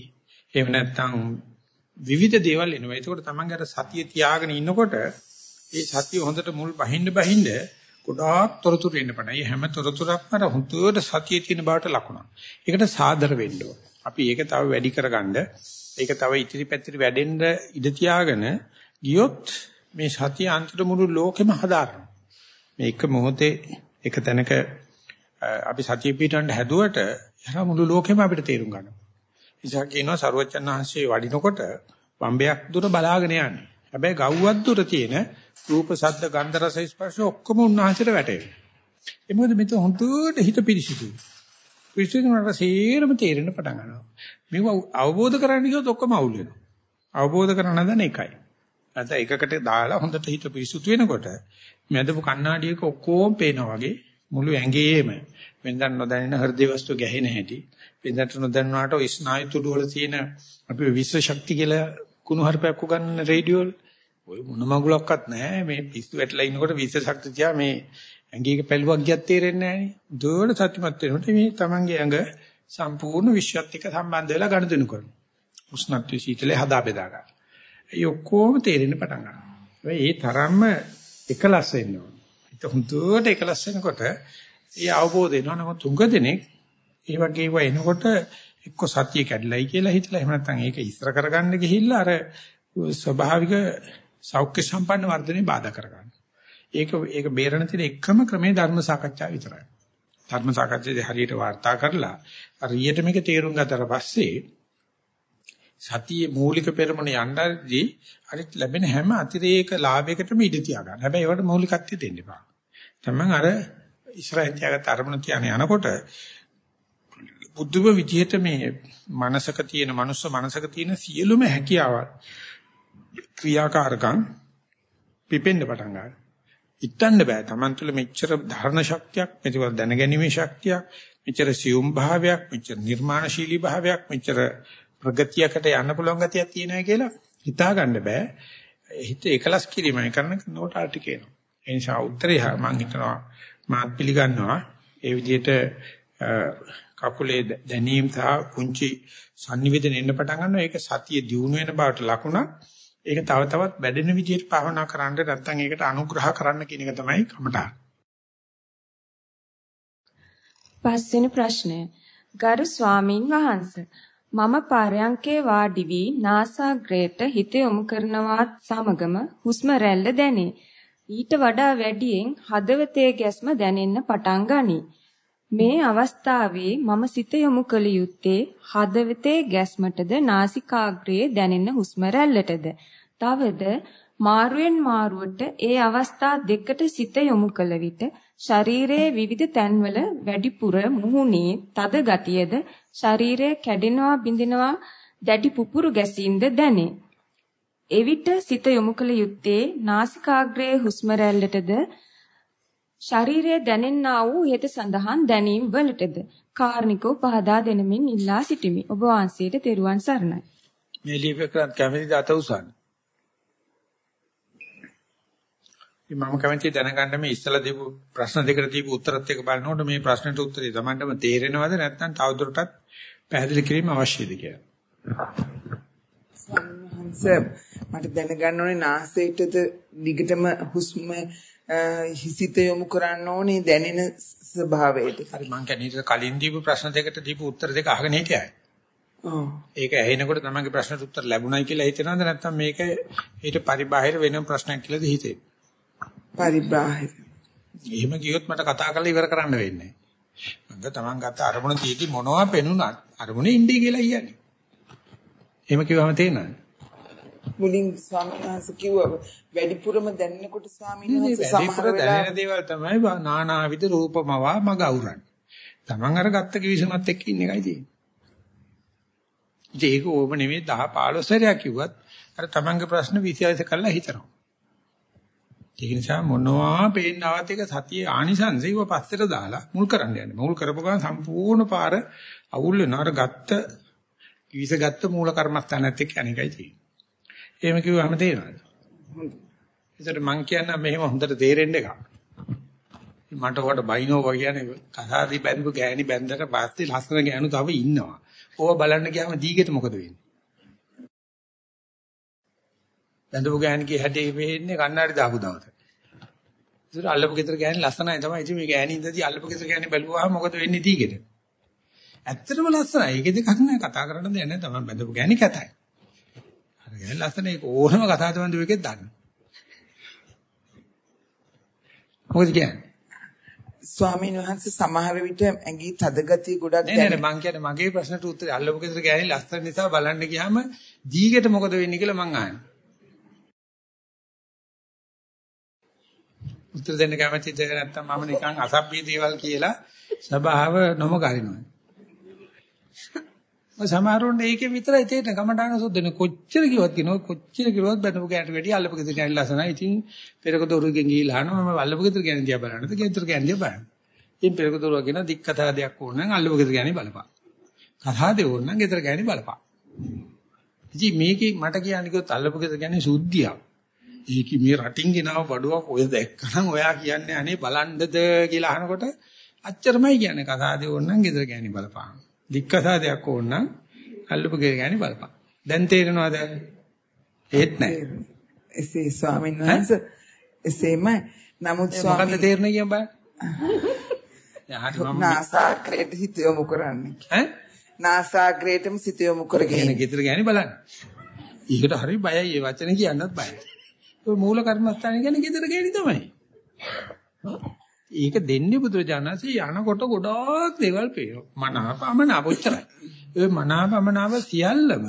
එහෙම නැත්නම් විවිධ දේවල් එනවා. ඒකෝට තමන්ගේ අර සතිය තියාගෙන ඉන්නකොට ඒ සතිය හොඳට මුල් බහින්න බහින්න ගොඩාක් තොරතුරු එන්න පටන්. මේ හැම තොරතුරක්ම අර හුදුවට සතියේ තියෙන බවට ලකුණක්. ඒකට සාදර වෙන්න අපි ඒක තව වැඩි කරගන්න ඒක තව ඉතිරි පැතිරි වැඩෙන්න ඉඩ තියාගෙන ගියොත් මේ සතිය අන්තිම මුළු ලෝකෙම හදාරනවා. මේ එක මොහොතේ එක තැනක අපි සතිය පිටවන්න හැදුවට යහ මුළු ලෝකෙම අපිට තේරුම් ගන්නවා. ඉතින් කියනවා සරුවච්චන් වහන්සේ වඩිනකොට වම්බයක් දුර බලාගෙන යන්නේ. හැබැයි ගව්වක් දුර තියෙන රූප, ශබ්ද, ගන්ධ, රස, ස්පර්ශ ඔක්කොම උන්වහන්සේට වැටෙනවා. ඒ මොකද මෙතන හොඳට හිත පිරිසිදුයි. පිරිසිදුනට සේරම තේරෙන්න පටන් ගන්නවා. මේව අවබෝධ කරගන්න ගියොත් ඔක්කොම අවුල් වෙනවා. අවබෝධ කරගන්න හදන එකයි. නැත්නම් එකකට දාලා හොඳට හිත පිරිසුදු වෙනකොට මැදපු කණ්ණාඩියක ඔක්කොම පේනවා වගේ මුළු ඇඟේම වෙනදන් නොදැනෙන හෘද වස්තු ගැහෙන හැටි වෙනදට නොදැන්නාට ඔය ස්නායු තුඩු වල තියෙන අපි විශ්ව ශක්තිය කියලා කුණු හarpයක් උගන්වන රේඩියෝ වල ඔය මොන මගුලක්වත් නැහැ මේ පිස්සු වැටලා ඉනකොට විශ්ව ශක්තිය තියා මේ ඇඟේක පැලුවක් ගියක් තේරෙන්නේ නැහැ නේ දුවල සත්‍යමත් වෙනකොට මේ තමන්ගේ ඇඟ සම්පූර්ණ විශ්වත් එක්ක සම්බන්ධ වෙලා ගනුදෙනු කරනවා උෂ්ණත්වයේ සීතලේ හදා බෙදා ගන්න. ඒ ඔක්කොම තේරෙන්න පටන් ගන්නවා. ඒ තරම්ම එකලස් වෙන්න ඕන. ඒක හුදුවට එකලස් වෙනකොට ඒ අවබෝධ වෙනවා. නමුත් තුඟ දෙනෙක් ඒ වගේ ඒවා එනකොට එක්ක සතිය කැඩලයි කියලා හිතලා එහෙම නැත්නම් ඒක ඉස්තර කරගන්න ගිහිල්ලා අර ස්වභාවික සෞඛ්‍ය සම්පන්න වර්ධනේ බාධා කරගන්න. ඒක ඒක බේරණ තියෙන එකම ක්‍රමේ ධර්ම සාකච්ඡා විතරයි. ධර්ම සාකච්ඡාවේ හරියට වාර්තා කරලා හරියට මේක තේරුම් ගත්තට පස්සේ සතියේ මූලික පෙරමුණ යන්නදී අනිත් ලැබෙන හැම අතිරේක ලාභයකටම ඉඩ තියා ගන්න. හැබැයි ඒවට මූලිකත්වය දෙන්න එපා. තමන් අර ඉස්රායෙල් තියාගත්ත අරමුණ තියාන යනකොට බුද්ධම විදිහට මේ මනසක තියෙන මනුස්ස මනසක තියෙන සියලුම හැකියාවල් ක්‍රියාකාරකම් පිපෙන්න පටන් ගන්නවා. ඉත්තන්න බෑ. Taman තුල මෙච්චර ධර්ණ ශක්තියක්, මෙතන දැනගැනීමේ ශක්තියක්, මෙච්චර සියුම් භාවයක්, මෙච්චර නිර්මාණශීලී භාවයක්, මෙච්චර ප්‍රගතියකට යන්න පුළුවන් ගතියක් තියෙනවා කියලා හිතා ගන්න බෑ. හිත එකලස් කිරීමයි කරන නෝට ආටි කියනවා. ඒ නිසා උත්තරය මම හිතනවා මාත් පිළිගන්නවා. ඒ විදිහට කකුලේ දැනීම් සහ කුංචි sannivedana එන්න පටන් ගන්නවා. ඒක සතිය දියුණු වෙන බවට ලකුණක්. ඒක තව තවත් වැඩෙන විදිහට භාවනා කරන්න නැත්නම් ඒකට අනුග්‍රහ කරන්න කියන එක තමයි කමටහන්. පස්වෙනි ප්‍රශ්නය. ගරු ස්වාමින් වහන්සේ මම පාරයන්කේ වාඩි වී නාසාග්‍රේට හිත යොමු කරනවත් සමගම හුස්ම රැල්ල දැනේ. ඊට වඩා වැඩියෙන් හදවතේ ගැස්ම දැනෙන්න පටන් ගනී. මේ අවස්ථාවේ මම සිත යොමු කළ යුත්තේ හදවතේ ගැස්මටද නාසිකාග්‍රයේ දැනෙන හුස්ම රැල්ලටද. තවද මාරුවෙන් මාරුවට ඒ අවස්ථා දෙකට සිත යොමු කළ විට ශරීරයේ විවිධ තැන්වල වැඩිපුර මුහුණේ තද ගතියද ශරීරය කැඩෙනවා බිඳෙනවා දැඩි පුපුරු ගැසීම්ද දැනේ. එවිට සිත යොමු කළ යුත්තේ නාසිකාග්‍රයේ හුස්ම රැල්ලටද ශරීරයේ දැනෙන්නා වූ හෙත සඳහන් දැනීම් වලටද කාර්නිකව පහදා දෙනමින් ඉල්ලා සිටිමි. ඔබ වහන්සේට තෙරුවන් සරණයි. මේ ලිපිකරන් කැමතිද අත උසන්න? මම කැමති දැනගන්න මේ ඉස්සලා දීපු ප්‍රශ්න දෙකට දීපු උත්තරත් එක බලනකොට මේ ප්‍රශ්නෙට උත්තරේ Tamandම තේරෙනවද නැත්නම් තවදුරටත් පැහැදිලි කිරීම අවශ්‍යද කියලා. මට දැනගන්න ඕනේ නාසයටද දිගටම හුස්ම හිසිත යොමු කරන්න ඕනේ දැනෙන ස්වභාවයට. හරි මං කියන්නේ කලින් දීපු ප්‍රශ්න දෙකට දීපු උත්තර දෙක අහගෙන හිටියයි. ඔව්. ඒක ඇහෙනකොට තමන්ගේ ප්‍රශ්නට උත්තර ලැබුණයි කියලා හිතනවද නැත්නම් මේක ඊට පරිබාහිර වෙන ප්‍රශ්නයක් කියලාද හිතෙන්නේ? පරිබාහිර. එහෙම කිව්වොත් මට කතා කරලා ඉවර කරන්න වෙන්නේ. මංග තමන් ගත්ත අරමුණ තීටි මොනවා පෙනුනත් අරමුණේ ඉන්නේ කියලා කියන්නේ. එහෙම කිව්වම තේරෙනවද? මුලින් ස්වාමීන් වහන්සේ කිව්වා වැඩිපුරම දැනෙනකොට ස්වාමීන් වහන්සේ සමහර දැනෙන දේවල් තමයි නානාවිද රූපමවා මග අවුරන්නේ. Taman අර ගත්ත කිවිසුමත් එක්ක ඉන්න එකයි තියෙන්නේ. ඒක ඕම නෙමෙයි 10 15 සැරයක් කිව්වත් අර Tamanගේ ප්‍රශ්න විශ්ලේෂ කරලා හිතනවා. ඒක නිසා මොනවා පේන්නවත් එක සතියේ ආනිසංසය ඉව පස්සට දාලා මුල් කරන්න යන්නේ. මුල් කරපු ගමන් සම්පූර්ණ පාර අවුල් වෙනවා. අර ගත්ත කිවිස ගත්ත මූල කර්මස්ථානත් එක්ක අනේකයි තියෙන්නේ. එහෙම කිව්වම තේරෙනවද? ඒතර මං කියන්න මෙහෙම හොඳට තේරෙන්න එකක්. මට ඔකට බයිනෝ වගේ කියන්නේ කසාදි බැඳපු ගෑණි බැඳලා පස්සේ ලස්සන ගෑනු තව ඉන්නවා. ඕව බලන්න ගියාම දීගෙට මොකද වෙන්නේ? බැඳපු ගෑණිගේ හැටේ වෙන්නේ කන්නාඩි දාපු දවස. ඒතර අල්ලපු ගෙදර ගෑණි ලස්සනයි තමයි. ඉතින් මේ ගෑණි ඉඳදී අල්ලපු ගෙදර ගෑණි බැලුවාම මොකද වෙන්නේ දීගෙට? ඇත්තටම ලස්සනයි. ඒක දෙකක් නෑ කතා කරන්න දෙයක් නෑ. තමයි බැඳපු ගෑණි කතයි. අරගෙන ලස්සන ඒක ඕනම කතා තමයි දුවකෙත් දන්න. මොකද කියන්නේ? ස්වාමීන් වහන්සේ සමහර විට ඇඟි තද ගතිය ගොඩක් දැනෙන නෑ නෑ මං කියන්නේ මගේ ප්‍රශ්නට උත්තරය අල්ලපු ගෙදර ගෑණි ලස්සන නිසා බලන්න ගියාම දීගෙට මොකද වෙන්නේ කියලා මං අහන්නේ. උත්තර දෙන්න කැමතිද නැත්නම් මම නිකන් අසභ්‍ය දේවල් කියලා සබාව නොමගරිනවා. සමහරවොන් ඒකේ විතරයි තේරෙන කමඩාන සුද්ධනේ කොච්චර කිව්වත් කියනවා කොච්චර කිව්වත් බඳපු කැට වැඩි අල්ලපු ගෙදර කැට ලස්සනයි ඉතින් පෙරක දොරුගෙන් ගිහිල්ලා අහනවා මම අල්ලපු ගෙදර කියන්නේ දිහා බලන්නද ගෙදර කියන්නේ දිහා බලන්න ඉතින් පෙරක දොරව කියන දික් කතා දෙයක් ඕන නම් අල්ලුව ගෙදර ගෑණි බලපන්. කතා දෙ ඕන නම් ගෙදර ගෑණි බලපන්. ඉතින් මේකේ මට කියන්නේ කිව්වොත් අල්ලපු ගෙදර ගෑණි සුද්ධියක්. ඒක මේ රටින් ගෙනාව බඩුවක් ඔය දැක්කනම් ඔයා කියන්නේ අනේ බලන්නද කියලා අහනකොට අච්චරමයි කියන්නේ කතා දෙ ඕන නම් ගෙදර ගෑණි බලපන්. දික් කතා දෙයක් ඕන නම් අල්ලපු ගෙදර ගෑණි බලපන්. දැන් තේරෙනවද? ඒත් නැහැ. එසේ ස්වාමීන් වහන්සේ එසේම නමුත් ස්වාමීන් තේරෙන්නේ කියන බෑ. යා හරි මම නාසාග්‍රේට හිත යොමු කරන්නේ. ඈ නාසාග්‍රේටම සිත යොමු කරගෙන. ගෙදර ගෑණි බලන්න. ඊකට හරි බයයි ඒ වචන කියන්නත් බයයි. ඔය මූල කර්මස්ථාන කියන්නේ ගෙදර ගෑණි තමයි. ඒක දෙන්නේ බුදුරජාණන්සේ යනකොට ගොඩාක් දේවල් පේනවා. මනාපමනාප ඔච්චරයි. ඒ මනාපමනාප සියල්ලම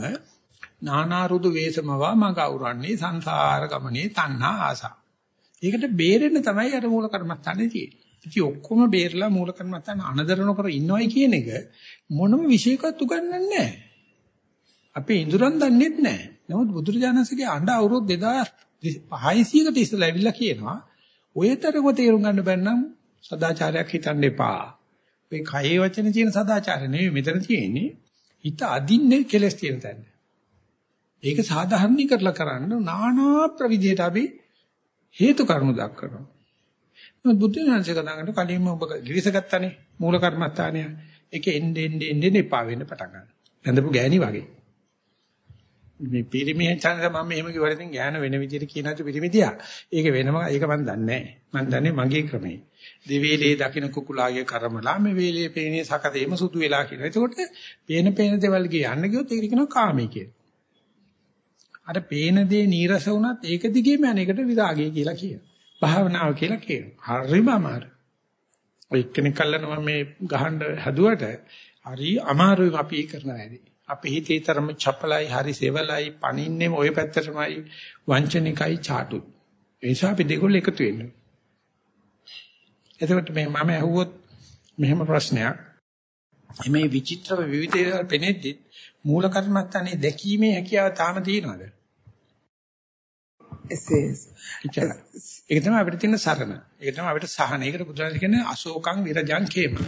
නානා රුදු වේසමවා මග අවරන්නේ සංසාර ගමනේ තණ්හා ආසා. ඒකට බේරෙන්න තමයි අර මූල කර්මස්ථානේ තියෙන්නේ. ඉතින් ඔක්කොම බේරලා මූල කර්මස්ථාන අනදරන කර ඉන්නවයි කියන එක මොනම විශේෂකත් උගන්වන්නේ නැහැ. අපේ ඉඳුරන් දන්නේත් නැහැ. නමුත් බුදුරජාණන්සේගේ අඬ අවුරුදු 2600කට ඉස්සෙල්ලා ඇවිල්ලා කියනවා ඔයතරම තේරුම් ගන්න බැන්නම් සදාචාරයක් හිතන්න එපා. මේ කයේ වචනේ තියෙන සදාචාරය නෙවෙයි මෙතන තියෙන්නේ. හිත අදින්නේ කෙලස් තියෙන තැන. ඒක සාධාරණීකරලා කරන්න নানা ප්‍රවිධයට අපි හේතු කරුණු දක්වනවා. මොකද බුද්ධ ඥානසේ කතාකට කලින්ම ඔබ ගිවිසගත්තානේ මූල කර්මස්ථානය. ඒක එන්නේ එන්නේ එන්නේ එපා වෙන්න පටන් ගන්නවා. බඳපු ගෑණි වගේ. මේ පිරිමිහෙන් චන්ද මම මෙහෙම කිව්වරින් ගෑන වෙන විදිහට කියනත් පිරිමිදියා. ඒක වෙනම ඒක මම දන්නේ නැහැ. මම දන්නේ මගේ ක්‍රමේ. දෙවේලේ දකින්න කුකුලාගේ කර්මලා මේ වේලේ පේනේ සකදේම සුදු වෙලා කියන. එතකොට පේන පේන දේවල් ගිය යන්න ගියොත් ඒක කියනවා කාමී කියලා. අර පේන දේ නීරස වුණත් ඒක දිගේම අනේකට විරාගය කියලා කියනවා. භාවනාව කියලා කියනවා. හරිම අමාරු. ඔය එක්කෙනෙක් කල්ලනවා මේ ගහන්න හදුවට හරි අමාරුයි අපි කරන වැඩේ. අපේ හිතේ තරම චපලයි හරි සෙවලයි පණින්නේ ওই පැත්තටමයි වංචනිකයි චාටු. ඒ නිසා අපි දෙකොල්ල එකතු වෙන්න. එතකොට මේ මම අහුවොත් මෙහෙම ප්‍රශ්නයක්. මේ විචිත්‍ර විවිධ පෙනෙද්දි මූල කර්මස්ථානේ දැකීමේ හැකියාව තාම තියෙනවද? එසේ. ඒක තමයි අපිට තියෙන සරණ. ඒක තමයි අපිට සහන. ඒකට බුදුරජාණන් කියන්නේ අශෝකං විරජං khේම.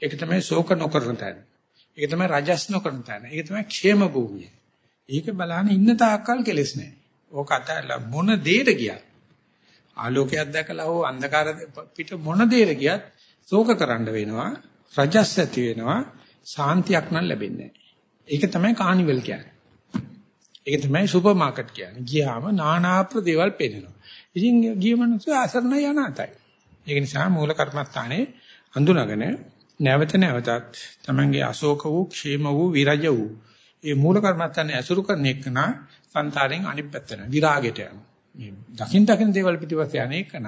ඒක තමයි ශෝක නොකරන තැන. ඒක තමයි රජස් නොකරන තැන. ඒක තමයි ക്ഷേම භූමිය. ඒක බලහන් ඉන්න තාක්කල් කෙලෙස් නැහැ. ඕක අතහැරලා මොන දෙයට ගියත් ආලෝකයක් දැකලා හෝ අන්ධකාර පිට මොන දෙයට ගියත් ශෝක කරන්න වෙනවා. රජස් ඇති වෙනවා. සාන්තියක් නම් ලැබෙන්නේ ඒක තමයි කානිවල් කියන්නේ. ඒක තමයි සුපර් මාකට් කියන්නේ. ගියාම নানা ප්‍රදේවල් පේනවා. ඉතින් ගිය මිනිස්සු අසරණ යනාතයි. ඒක නිසා මූල කර්මස්ථානේ අඳුනගෙන නැවත නැවතත් තමන්ගේ අශෝක වූ, ക്ഷേම වූ, විරජ වූ ඒ මූල කර්මස්ථානේ ඇසුරු කරන එකන සංතාරයෙන් අනිත් පැත්තට විරාගයට යනවා. මේ දකින් දකින් දේවල් පිටිපස්සේ අනේකන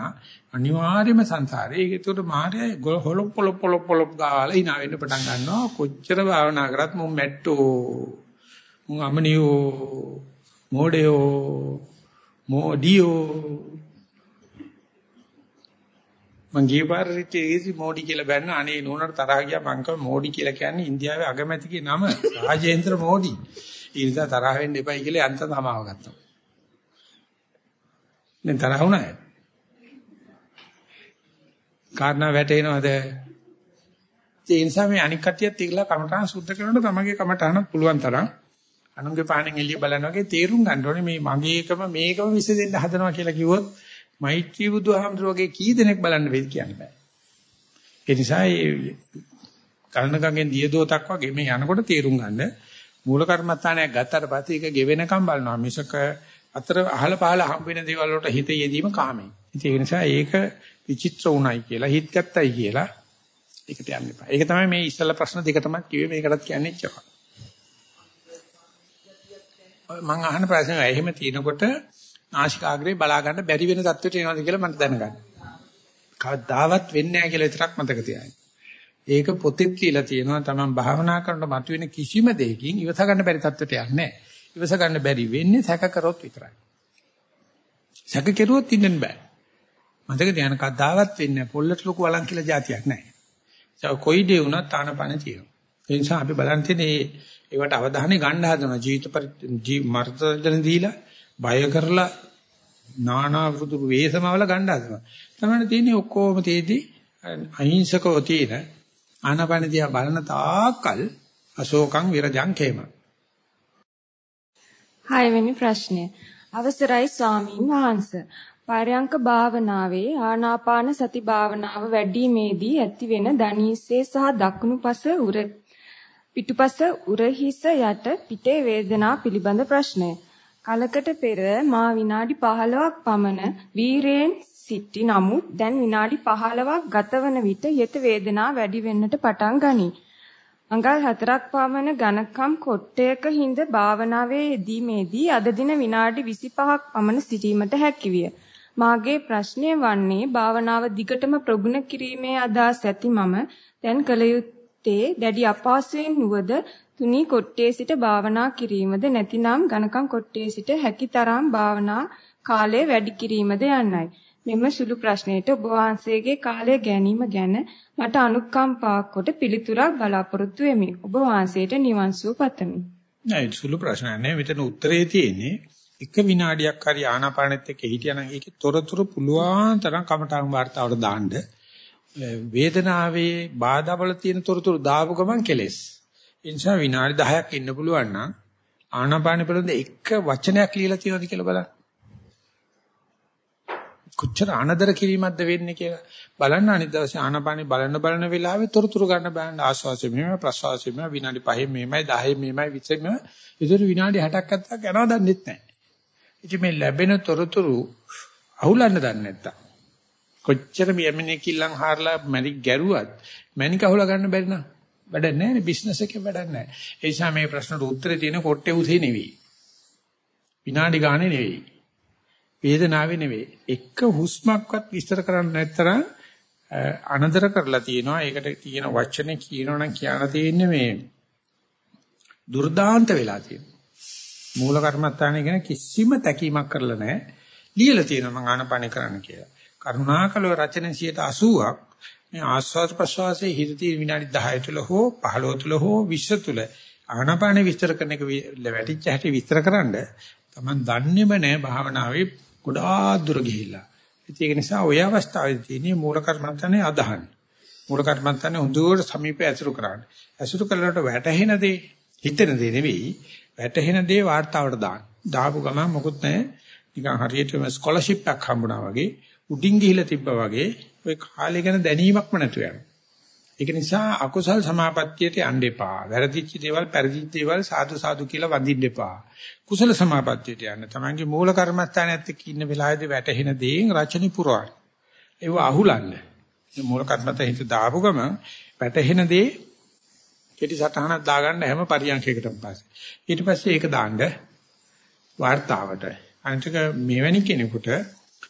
අනිවාර්යයෙන්ම සංසාරේ. ඒක ඒකට මායය හොලොප් පොලොප් පොලොප් පොලොප් ගාලා ඉනා වෙන්න පටන් ගන්නවා. කොච්චර භාවනා කරත් මුම් මැට්ටෝ මුන් අමනියෝ මොඩියෝ මොඩියෝ මං ගියපාරිතේසි මොඩි කියලා බැන්න අනේ නෝනට තරහ ගියා මං කව මොඩි කියලා කියන්නේ ඉන්දියාවේ අගමැතිගේ නම රාජේන්ද්‍ර මොඩි. ඒ නිසා තරහ වෙන්න එපයි කියලා යන්ත තමාව ගත්තා. දැන් තරහ වුණාද? කාරණා වැටේනවද? ඒ නිසා මේ අනික් කටියත් ඉගලා කමඨාන් සුද්ධ කරනකොට තමගේ කමඨානත් පුළුවන් තරම් අනුන්ගේ පාණෙන් එළිය බලන වගේ තේරුම් ගන්න ඕනේ මේ මගේකම මේකම විසඳෙන්න හදනවා කියලා කිව්වොත් මෛත්‍රී බුදුහාමුදුරුවෝ කී දෙනෙක් බලන්න වෙයිද කියන්න බෑ. ඒ නිසා මේ කර්ණගංගෙන් දියදෝතක් වගේ මේ යනකොට තේරුම් ගන්න මූල කර්මස්ථානයක් ගත්තට පස්සේ ඒක ගෙවෙනකම් බලනවා මිසක අතර අහල පහල හම්බ වෙන දේවල් වලට හිත යෙදීම කාමයි. ඒ නිසා ඒක විචිත්‍ර උණයි කියලා හිත ගත්තයි කියලා ඒකට යන්න එපා. ඒක තමයි මේ ඉස්සල ප්‍රශ්න දෙක තමයි කිව්වේ මේකටත් කියන්නේ ඉච්චක. මම අහන ප්‍රශ්නේ එහෙම තියෙනකොට නාසිකාග්‍රේ බලා ගන්න බැරි වෙන තත්ත්වයට එනවද කියලා මට දැනගන්න. කවදාවත් වෙන්නේ නැහැ කියලා විතරක් මතක තියාගන්න. ඒක පොතෙත් කියලා තියෙනවා තමන් භාවනා කරනකොට මතුවෙන කිසිම දෙයකින් ඉවස ගන්න බැරි තත්ත්වයට යන්නේ නැහැ. ඉවස ගන්න බැරි වෙන්නේ සැක කරොත් විතරයි. සැක කෙරුවොත් ඉන්න බෑ. මතක තියාගන්න කවදාවත් වෙන්නේ පොල්ලට ලොකු වලන් කියලා જાතියක් නැහැ. ඒ කොයි දේ වුණත් තානපන තියෙනවා. ඒ නිසා අපි බලන් තියෙන්නේ ඒවට අවධානය ගන්න හදනවා ජීවිත මර්ථදන දීලා බය කරලා නානා වෘතු වේසමවල ගන්න හදනවා. තමයි තියෙන්නේ ඔක්කොම තේදී අහිංසකව තියෙන ආනාපාන දිහා බලන තාක්කල් අශෝකං විරජං khේම. හයවෙනි ප්‍රශ්නය. අවසරයි ස්වාමීන් වහන්ස. පරයන්ක භාවනාවේ ආනාපාන සති භාවනාව වැඩිීමේදී ඇතිවෙන දණීසේ සහ දකුණුපස උර පිටුපස උරහිස යට පිටේ වේදනා පිළිබඳ ප්‍රශ්නය. කලකට පෙර මා විනාඩි 15ක් පමණ වීරයෙන් සිටි නමුත් දැන් විනාඩි 15ක් ගතවන විට යෙත වේදනා වැඩි වෙන්නට පටන් ගනී. අඟල් 4ක් පමණ ඝනකම් කොට්ටයක හිඳ භාවනාවේ යෙදීමේදී අද දින විනාඩි 25ක් පමණ සිටීමට හැකියිය. මාගේ ප්‍රශ්නය වන්නේ භාවනාව දිගටම ප්‍රගුණ කිරීමේ අදහස් ඇති මම දැන් කල යුත්තේ දැඩි අපහසුයෙන් නුවද තුනී කොට්ටේ සිට භාවනා කිරීමද නැතිනම් ඝනකම් කොට්ටේ සිට හැකිතරම් භාවනා කාලය වැඩි කිරීමද යන්නයි. මෙම සුළු ප්‍රශ්නයට ඔබ වහන්සේගේ කාලය ගැනීම ගැන මට අනුකම්පාවක් කොට පිළිතුරක් බලාපොරොත්තු වෙමි. ඔබ වහන්සේට නිවන් සුව පතමි. නෑ සුළු ප්‍රශ්නයක් නෑ මෙතන උත්තරේ තියෙන්නේ එක විනාඩියක් හරි ආනාපානෙත් එක්ක හිටියනම් ඒකේ තොරතුරු පුළුවන් තරම් කමටහන් වார்த்தාවට දාන්න වේදනාවේ බාධාවල තියෙන තොරතුරු දාපු ගමන් කෙලෙස්. ඒ නිසා විනාඩි 10ක් ඉන්න පුළුවන් නම් ආනාපානෙ පිළිබඳ එක වචනයක් ලියලා තියෙනවද කියලා බලන්න. කොච්චර අනදර කිරීමක්ද වෙන්නේ කියලා බලන්න අනිත් දවසේ ආනාපානෙ බලන්න බලන වෙලාවේ තොරතුරු ගන්න බෑන ආශ්වාසය මෙහෙම ප්‍රශ්වාසය මෙහෙම විනාඩි 5 මෙහෙමයි 10 මෙහෙමයි 20 මෙහෙම ඒතර විනාඩි 60ක් 70ක් යනවා දන්නෙත් නැහැ. ඉතින් මේ ලැබෙන තොරතුරු අහුලන්න දන්නේ නැත්තම් කොච්චර මෙමනේ කිල්ලන් හාරලා මැණික් ගැරුවත් මැණික අහුලා ගන්න බැරි නම් වැඩක් නැහැ නේ බිස්නස් එකේ වැඩක් නැහැ. ඒ නිසා මේ ප්‍රශ්නට උත්තරේ තියෙන කොට්ටේ උසේ නෙවෙයි. විනාඩි ගානේ නෙවෙයි. වේදනාවේ නෙවෙයි. එක හුස්මක්වත් විස්තර කරන්න නැත්තරම් අනදර කරලා තියෙනවා. ඒකට තියෙන වචනේ කියනවනම් කියන්න තියෙන්නේ මේ දුර්දාන්ත වෙලා තියෙනවා. මූල කර්මත්තානේ ගැන කිසිම තැකීමක් කරලා නැහැ. ලියලා තියෙනවා මම ආනපන කරන්න කියලා. කරුණාකරව රචන 80ක් මේ ආස්වාද ප්‍රසවාසයේ හිතේ විනාඩි 10 තුල හෝ 15 තුල හෝ 20 තුල ආනාපාන විස්තර කරන එක වැටිච්ච හැටි විස්තරකරනද Taman දන්නේම නැහැ භාවනාවේ ගොඩාක් දුර ගිහිල්ලා. ඒක නිසා ওই අවස්ථාවේදී තියෙන්නේ මූල කර්මන්තනේ අදහන්න. මූල කර්මන්තනේ හොඳට සමීපය ඇසුරු කරන්න. ඇසුරු කළාට වැටහෙන දේ හිතෙන දේ නෙවෙයි වැටහෙන දේ වார்த்தාවට දාන්න. දාපු ගමන් මොකුත් නැහැ. නිකන් හරියටම ස්කෝලර්ෂිප් එකක් හම්බුණා වගේ උඩින් ගිහිලා තිබ්බා වගේ ওই කාලය ගැන දැනීමක්ම නැතුව යනවා. ඒක නිසා අකුසල් සමාපත්තියට යන්න එපා. වැරදිච්ච දේවල්, පරිදිච්ච දේවල් සාදු සාදු කියලා වඳින්න එපා. කුසල සමාපත්තියට යන්න. Tamange මූල කර්මස්ථානයත් එක්ක ඉන්න වෙලාවේදී වැටහෙන දේෙන් රචනි පුරවන්න. ඒව අහුලන්න. මේ මූල කර්මත හිත දාපු ගම වැටහෙන දේ කෙටි සටහනක් දාගන්න හැම පරියන්කයකටම පස්සේ. ඊට පස්සේ ඒක දාන්න වார்த்தාවට. අනිත් එක මෙවැනි කෙනෙකුට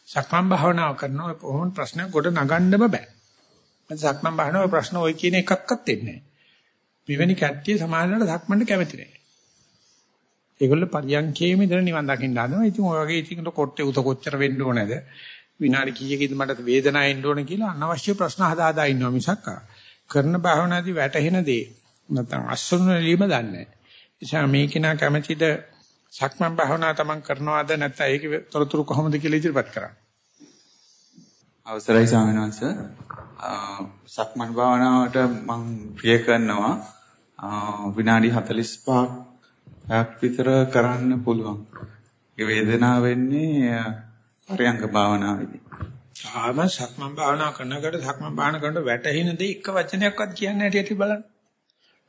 සක්මන් භාවනාව කරනවා කොහොම ප්‍රශ්න ගොඩ නගන්නම බෑ. මම සක්මන් භාවනාවේ ප්‍රශ්න ওই කියන එකක්වත් එන්නේ නැහැ. මෙවැනි කැට්ටිය සමාජයට සක්මන්ට කැමති නැහැ. ඒගොල්ලෝ පරියන්කේම ඉඳලා නිවන් දකින්න හදනවා. ඉතින් ඔය වගේ ඉතින් කොට්ටේ උත කොච්චර වෙන්න ඕනේද? විනාඩි කීයකින්ද මට වේදනාව එන්න ඕන කියලා අනවශ්‍ය ප්‍රශ්න හදා හදා ඉන්නවා මිසක් කරන භාවනාදී වැටහෙන දේ නැත්නම් අස්සුන ලීම දන්නේ නැහැ. එනිසා මේ කෙනා කැමැතිද සක්මන් භාවනාව තමන් කරනවාද නැත්නම් ඒකේ තොරතුරු කොහොමද කියලා ඉදිරිපත් කරන්නේ? අවසරයි ස්වාමීන් වහන්සේ. සක්මන් භාවනාවට මම ප්‍රිය කරනවා විනාඩි 45ක් විතර කරන්න පුළුවන්. ඒ වේදනාව වෙන්නේ පරයන්ක භාවනාවේදී. ආම සක්මන් භාවනා කරනකොට සක්මන් භාවනා කරනකොට වැටහෙන දේ එක වචනයක්වත් කියන්නේ නැටි බලන්න.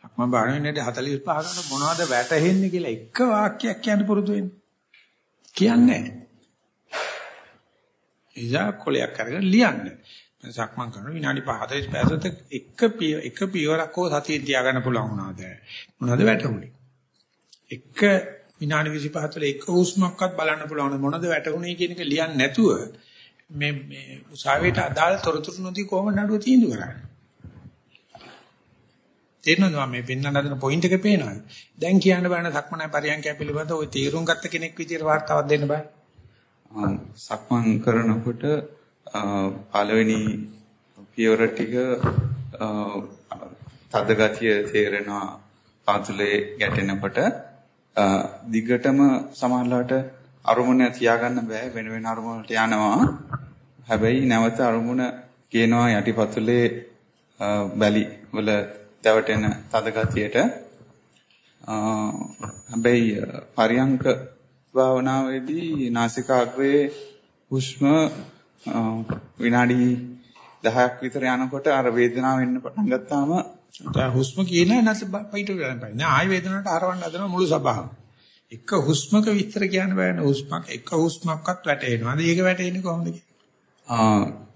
සක්මන් භාවනාවේ 45 ගන්න මොනවද වැටහෙන්නේ කියලා එක වාක්‍යයක් කියන්න පුරුදු වෙන්න. කියන්නේ නැහැ. එයා කොලයක් අරගෙන ලියන්න. සක්මන් කරන විනාඩි 45 පැසත එක එක පියවරක් හෝ සතිය තියාගන්න පුළුවන් වුණාද? මොනවද වැටුනේ? එක විනාඩි 25 තුළ එක හුස්මක්වත් බලන්න පුළුවන් මොනවද වැටුනේ කියන එක ලියන්නේ නැතුව මේ මේ උසාවියට අදාළ තොරතුරු නොදී කොහොමද නඩුව තීන්දුව කරන්නේ? තේරෙනවද මේ පෙන්වන්න හදන පොයින්ට් එක පේනවද? දැන් කියන්න බෑන සක්මනයි පරියන්කය පිළිබඳව ওই තීරුම් ගත්ත කෙනෙක් විදියට වාර්තාවක් දෙන්න බෑ. සක්මන් කරනකොට පළවෙනි පියවර ටික තද ගතිය තේරෙනවා පාතුලේ ගැටෙනකොට දිගටම සමහරලාට අරමුණ තියාගන්න බෑ වෙන වෙන අරමුණට යනවා හැබැයි නැවත අරමුණ කියනවා යටිපතුලේ අ, බැලි වල දැවටෙන තද ගතියට හැබැයි පරියංක භාවනාවේදී නාසිකාග්‍රයේ හුස්ම විනාඩි 10ක් විතර යනකොට අර වේදනාව එන්න පටන් ගත්තාම හුස්ම කියන නැස පිට වෙලා බෑ. නෑ ආය වේදනාවට හරවන්න හදන මුළු සබාවම. එක හුස්මක විස්තර කියන්න බෑනේ. හුස්මක් එක හුස්මක්වත් වැටෙනවාද? ඒක වැටෙන්නේ කොහොමද කියන්නේ?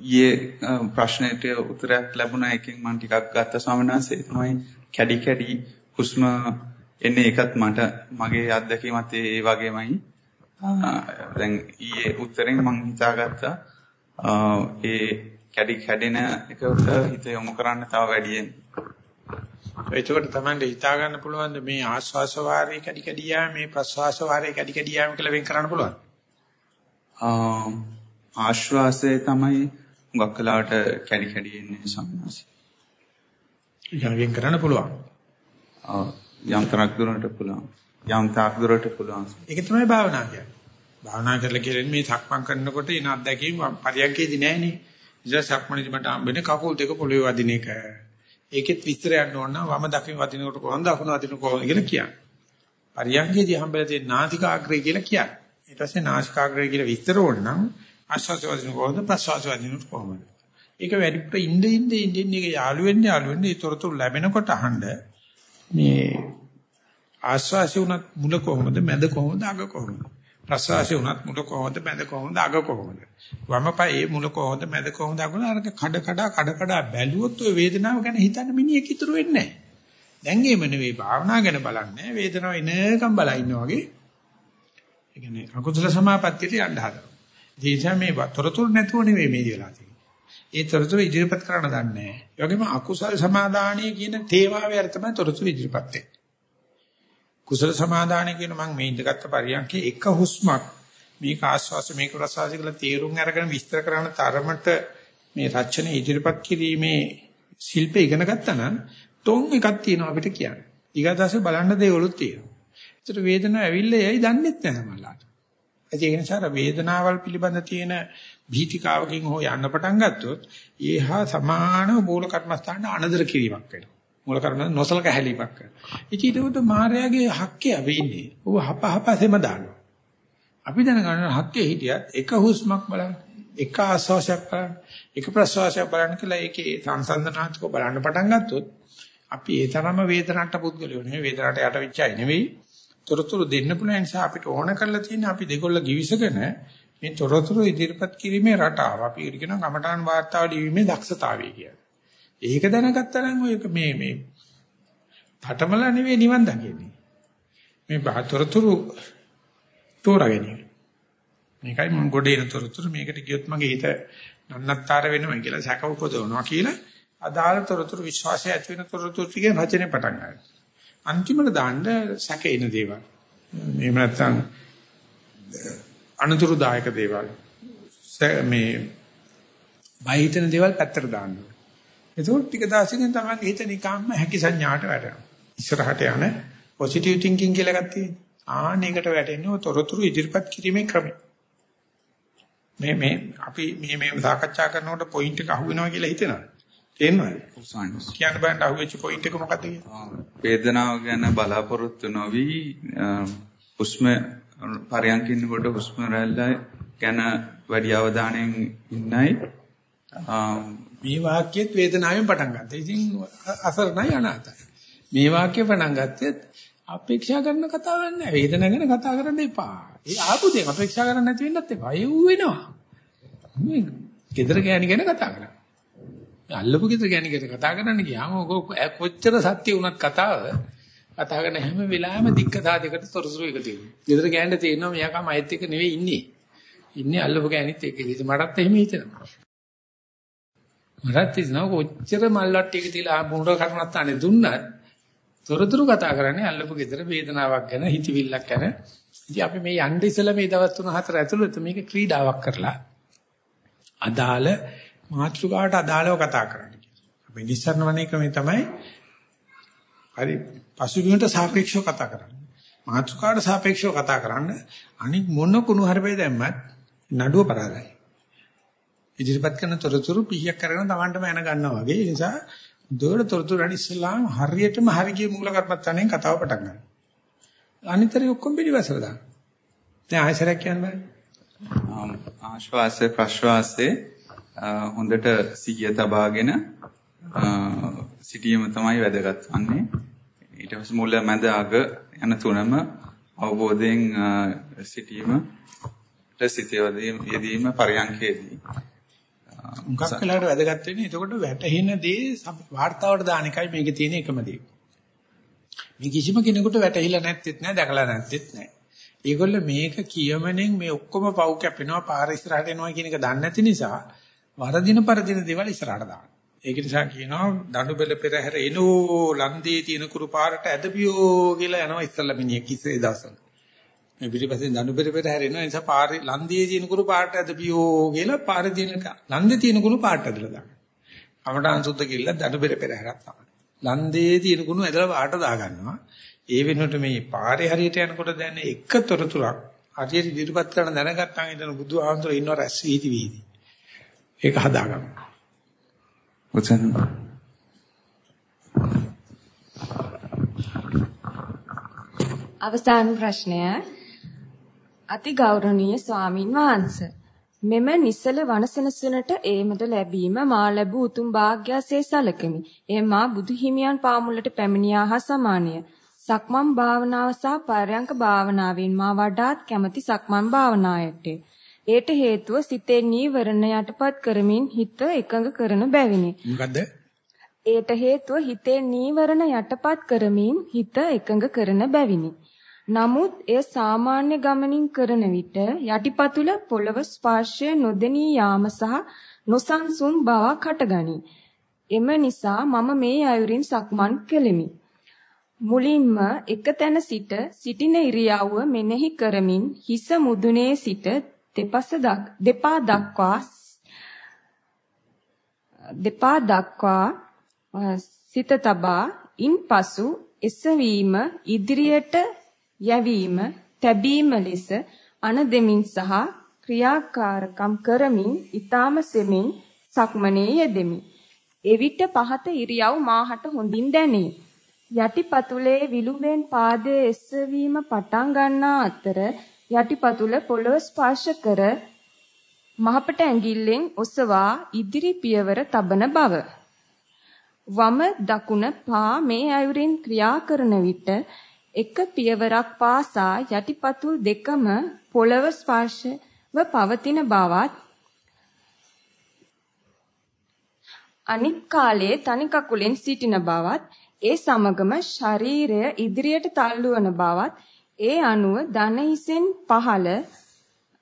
ඊයේ ප්‍රශ්නෙට උත්තරයක් ලැබුණා. එකෙන් මම ටිකක් ගත්ත ස්වාමීනාසේ තමයි කැඩි කැඩි හුස්ම එන්නේ. ඒකත් මට මගේ අත්දැකීමත් ඒ වගේමයි. දැන් ඊයේ උත්තරෙන් මම හිතාගත්තා. ඒ කැඩි කැඩෙන එකට හිත යොමු කරන්න තව වැඩියෙන්. එතකොට තමයි හිතා ගන්න පුළුවන් මේ ආස්වාස වාරයේ කැඩි කැඩි යාම මේ ප්‍රස්වාස වාරයේ කැඩි කැඩි යාම කියලා වෙන් කරන්න පුළුවන්. ආශ්වාසය තමයි හුඟක් කලාවට කැඩි කැඩි එන්නේ ඒක වෙන් කරන්න පුළුවන්. ආ, යම් තරක් දුරට පුළුවන් යම් තාක් දුරට පුළුවන් ඒක තමයි භාවනා කියන්නේ. භාවනා කරලා කියන්නේ මේ සක්මන් කරනකොට එන අත්දැකීම් පරියන්කේදී නෑනේ. ඉතින් සක්මනේදී මට හම්බෙන්නේ කකුල් දෙක පොළවේ වදින එක. ඒකෙත් විස්තර යන්න ඕන නම් වම දකුණ වදිනකොට කොහොමද අකුණ වදිනකොට කොහොමද කියලා කියන්නේ. පරියන්කේදී හම්බෙලා තියෙන නාසිකාග්‍රය කියලා කියන්නේ. ඊට පස්සේ නාසිකාග්‍රය කියලා විස්තර ඕන නම් ආශ්වාස වදින කොහොමද? ප්‍රශ්වාස වදිනකොට කොහොමද. ඒක වැඩිපුර ඉඳ ඉඳ ඉඳ ඉඳ ඒක යාළු වෙන්නේ යාළු වෙන්නේ ඒතරතුරු ලැබෙනකොට අහන්න මේ ආශ්වාසය උනත් මුල කොහොමද? මැද කොහොමද? අග කොහොමද? ප්‍රශ්වාසය උනත් මුල කොහොමද? මැද කොහොමද? අග කොහොමද? වමපයේ මුල කොහොමද? මැද කොහොමද? අග අරක කඩ කඩ කඩ කඩ බැලුවොත් ඔය වේදනාව ගැන හිතන්න මිනිහෙක් ඉතුරු වෙන්නේ නැහැ. දැන් එහෙම නෙවෙයි. භාවනා ගැන බලන්නේ වේදනාව එනකම් බලා ඉන්නා වගේ. ඒ කියන්නේ අකුසල සමාපත්තියට යන්න හදනවා. ඒ නිසා මේ තොරතුරු නැතුව නෙවෙයි මේ වෙලා තියෙන්නේ ඒ තොරතුරු ඉදිරිපත් කරන්න දන්නේ නැහැ ඒ වගේම අකුසල සමාදානීය කියන තේමාවේ අර තමයි තොරතුරු ඉදිරිපත් වෙන්නේ කුසල සමාදානය කියන මම මේ ඉඳගත්ත පරියන්කේ එක හුස්මක් මේක ආස්වාස මේක ප්‍රසවාස කියලා තේරුම් අරගෙන විස්තර කරන තරමට මේ රචන ඉදිරිපත් කිරීමේ ශිල්පය ඉගෙන ගත්තා නම් තොන් එකක් තියෙනවා අපිට කියන්න. ඊගාදාසේ බලන්න දේවලුත් තියෙනවා. ඒතර වේදනාව ඇවිල්ලා යයි දන්නෙත් නැහැ මල්ලාට. ඒක නිසා වේදනාවල් පිළිබඳ තියෙන භීතිකාවකින් හෝ යන්න පටන් ගත්තොත් ඒහා සමාන මූල කර්මස්ථාන අනදර කිරීමක් වෙනවා. මූල කර්ම නොසලක හැලීමක් කරනවා. ඉතින් ඒකට මාර්යාගේ හක්කේ වෙන්නේ. ඌ හප හපසෙම දානවා. අපි දැනගන්න හක්කේ හිටියත් එක හුස්මක් බලන්න. එක ආශ්වාසයක් බලන්න. එක ප්‍රශ්වාසයක් බලන්න කියලා ඒකේ සංසන්දනාත්මක බලන්න පටන් ගත්තොත් අපි ඒ තරම වේදනට පුද්ගලයෝ නෙවෙයි වේදනට යට වෙච්චයි නෙවෙයි. තොරතුරු දෙන්න පුළුවන් නිසා අපිට ඕන කරලා තියෙන අපි දෙකොල්ල givisගෙන මේ තොරතුරු ඉදිරිපත් කිරීමේ රටාව අපි කියන කමඨාන් වාර්තාව ලිවීමේ දක්ෂතාවය කියන්නේ. ඒක දැනගත්තා නම් ඔය මේ මේ පටමල නෙවෙයි නිවන් දකින්නේ. මේ බහතරතුරු තෝරාගෙන. මේකයි මම ගොඩේ එන තොරතුරු මේකට ගියොත් මගේ හිත නන්නත්තර වෙනවා කියලා සැක උපදවනවා කියලා අදාළ තොරතුරු විශ්වාසය ඇති වෙන තොරතුරු ටිකෙන් රචනය පටන් ගන්නවා. අන්තිමට දාන්න සැක එන දේවල්. එහෙම නැත්නම් අනුතුරුදායක දේවල්. මේ බය හිතෙන දේවල් පැත්තට දාන්න. එතකොට ටික දවසකින් තමයි හිත නිකම්ම හැකි සංඥාට වැටෙනවා. ඉස්සරහට යන පොසිටිව් තින්කින් කියලා එකක් තියෙනවා. ආනේකට වැටෙන්නේ ඔය තොරතුරු ඉදිරිපත් කිරීමේ ක්‍රමය. මේ මේ අපි මේ මේ සාකච්ඡා කරනකොට පොයින්ට් එක අහුවෙනවා කියලා හිතෙනවා. තේරෙනවද? කියන්න බෑන්ට අහුවෙච්ච පොයින්ට් එක මොකක්ද කියලා? වේදනාව ගැන බලාපොරොත්තු නොවි හුස්ම පරයන්කින්නකොට හුස්ම රැල්ල ගැන වැඩි අවධානයෙන් ඉන්නයි මේ වාක්‍යයේත් වේදනාවෙන් පටන් ගත්තා. ඉතින් අසරණයි අනාතයි. මේ වාක්‍ය පටන් ගත්තෙත් අපේක්ෂා කරන කතාවක් නෑ. වේදනාව ගැන කතා කරන්න එපා. ඒ ආපු දේ අපේක්ෂා කරන්න නැති වෙන්නත් එපා. ඒ ඌ වෙනවා. මේ gedara ගෑණි ගැන කතා කරා. අල්ලපු gedara ගෑණි ගැන කතා කරන්න ගියාම කොච්චර සත්‍ය වුණත් කතාව කතා කරන හැම වෙලාවෙම දික්කතා දෙකට තොරතුරු එක තියෙනවා. gedara ගෑණ්ඩ තේරෙනවා මෙයා කම අයත් එක නෙවෙයි ඉන්නේ. ඉන්නේ අල්ලපු ගෑණිත් එක්ක. ඉතින් මටත් එහෙම හිතෙනවා. මටත් හිතෙනවා කොච්චර මල්ලට්ටියක තියලා මුණ්ඩ කරනත් අනේ දුන්නත් තොරතුරු කතා කරන්නේ අල්ලපු gedara වේදනාවක් ගැන හිතවිල්ලක් ගැන. ඉතින් අපි මේ යන්න ඉස්සලා මේ දවස් තුන හතර ඇතුළත මේක ක්‍රීඩාවක් කරලා අදාළ මාතෘකාවට අදාළව කතා කරන්න. අපි නිස්සරණ වනේ ක්‍රමේ තමයි හරි පසුබිමට සාපේක්ෂව කතා කරන්නේ. මාතෘකාවට සාපේක්ෂව කතා කරන්න අනික මොන කුණු හරපේ දැම්මත් නඩුව පරාදයි. ඉදිරිපත් කරන තොරතුරු පිහියක් කරගෙන Tamanටම එන ගන්නවා වගේ. ඒ නිසා දොර තොරතුරු අනිත් ඉස්සලාම හරියටම හරි ගිය මූල කර්මත්තානෙන් කතාව පටන් ගන්නවා. අනිතරේ ඔක්කොම පිළිවසල දාන්න. දැන් ආයසරයක් කියන්න බෑ. ආශ්වාසය ප්‍රශ්වාසයේ හොඳට සිහිය තබාගෙන සිටීම තමයි වැදගත් වන්නේ. ඊට පස්සේ මුල මැද අග යන තුනම අවබෝධයෙන් සිටීම සිතේවදී යෙදීම පරයන්කේදී මුගක් වෙලාවට වැදගත් වෙන්නේ එතකොට වැටහෙන දේ වාර්තාවට දාන එකයි මේකේ තියෙන එකම දේ. මේ කිසිම කෙනෙකුට වැටහිලා නැත්තේත් නෑ දැකලා නැත්තේත් නෑ. ඒගොල්ල මේක කියමනෙන් මේ ඔක්කොම පව් කැපෙනවා පාර ඉස්සරහට එනවා කියන එක දන්නේ නැති නිසා වරදින පරදින දේවල් ඉස්සරහට දානවා. ඒක නිසා කියනවා දඬු බෙල පෙරහැර එනෝ ලන්දේ තියෙන කුරු පාරට ඇදපියෝ කියලා යනවා ඉස්සල්ලා මිනිහ කිසේ දවසක. මේ පිටිපස්සේ දඬු බෙල පෙරහැර එනවා නිසා පාරේ ලන්දේ තියෙන කුරු පාරට ඇදපියෝ කියලා පාරේ තියෙන ලන්දේ තියෙන කුරු පාරට ඇදලා දානවා. කමටහන් සුද්ධ කිල්ල දඬු බෙල පෙරහැරක් තමයි. ලන්දේ තියෙන කුණු ඇදලා පාට දා ගන්නවා. ඒ වෙනුවට මේ පාරේ හරියට යනකොට දැන එක තොරතුරක් හරියට ඉදිරිපත් කරන දැනගත්තාම ඉතින් බුදුහාමුදුරුවෝ ඉන්නව රැස් වීති වීදි. ඒක හදාගන්න. ඔතන අවසාන ප්‍රශ්නය අති ගෞරවනීය ස්වාමින් වහන්සේ මෙම නිසල වනසෙනසුනට ඒමද ලැබීම මා ලැබූ උතුම් වාග්යසේ සලකමි. එය මා බුදු හිමියන් පාමුලට පැමිණියා හා සමානය. සක්මන් භාවනාව සහ පරයන්ක භාවනාවෙන් මා වඩාත් කැමති සක්මන් භාවනාවට. ඒට හේතුව සිතේ නීවරණ යටපත් කරමින් හිත එකඟ කරන බැවිනි. මොකද්ද? ඒට හේතුව හිතේ නීවරණ යටපත් කරමින් හිත එකඟ කරන බැවිනි. නමුත් එය සාමාන්‍ය ගමනින් කරන විට යටිපතුල පොළව ස්පර්ශය නොදෙනී යාම සහ නොසන්සුන් බවක් හටගනී. එම නිසා මම මේ අයුරින් සක්මන් කෙලිමි. මුලින්ම එක තැන සිට සිටින ඉරියව්ව මෙනෙහි කරමින් හිස මුදුනේ සිට දෙපස දෙපා දක්වා දෙපා දක්වා සිත තබා ඉන්පසු එසවීම ඉදිරියට යැවීම තැබීම ලෙස අන දෙමින් සහ ක්‍රියාකාරකම් කරමින් ඊටාම සෙමින් සක්මනේ යෙදෙමි. එවිට පහත ඉරියව් මාහට හොඳින් දැනේ. යටිපතුලේ විලුඹෙන් පාදයේ එසවීම පටන් ගන්නා අතර යටිපතුල පොළව ස්පර්ශ කර මහපට ඇඟිල්ලෙන් ඔසවා ඉදිරි පියවර තබන බව. වම දකුණ පා මේ අයුරින් ක්‍රියා කරන විට එක පියවරක් පාසා යටිපතුල් දෙකම පොළව ස්පර්ශව පවතින බවත් අනිත් කාලයේ තනි කකුලෙන් සිටින බවත් ඒ සමගම ශරීරය ඉදිරියට තල්ලු වන බවත් ඒ අනුව දන හිසෙන් පහළ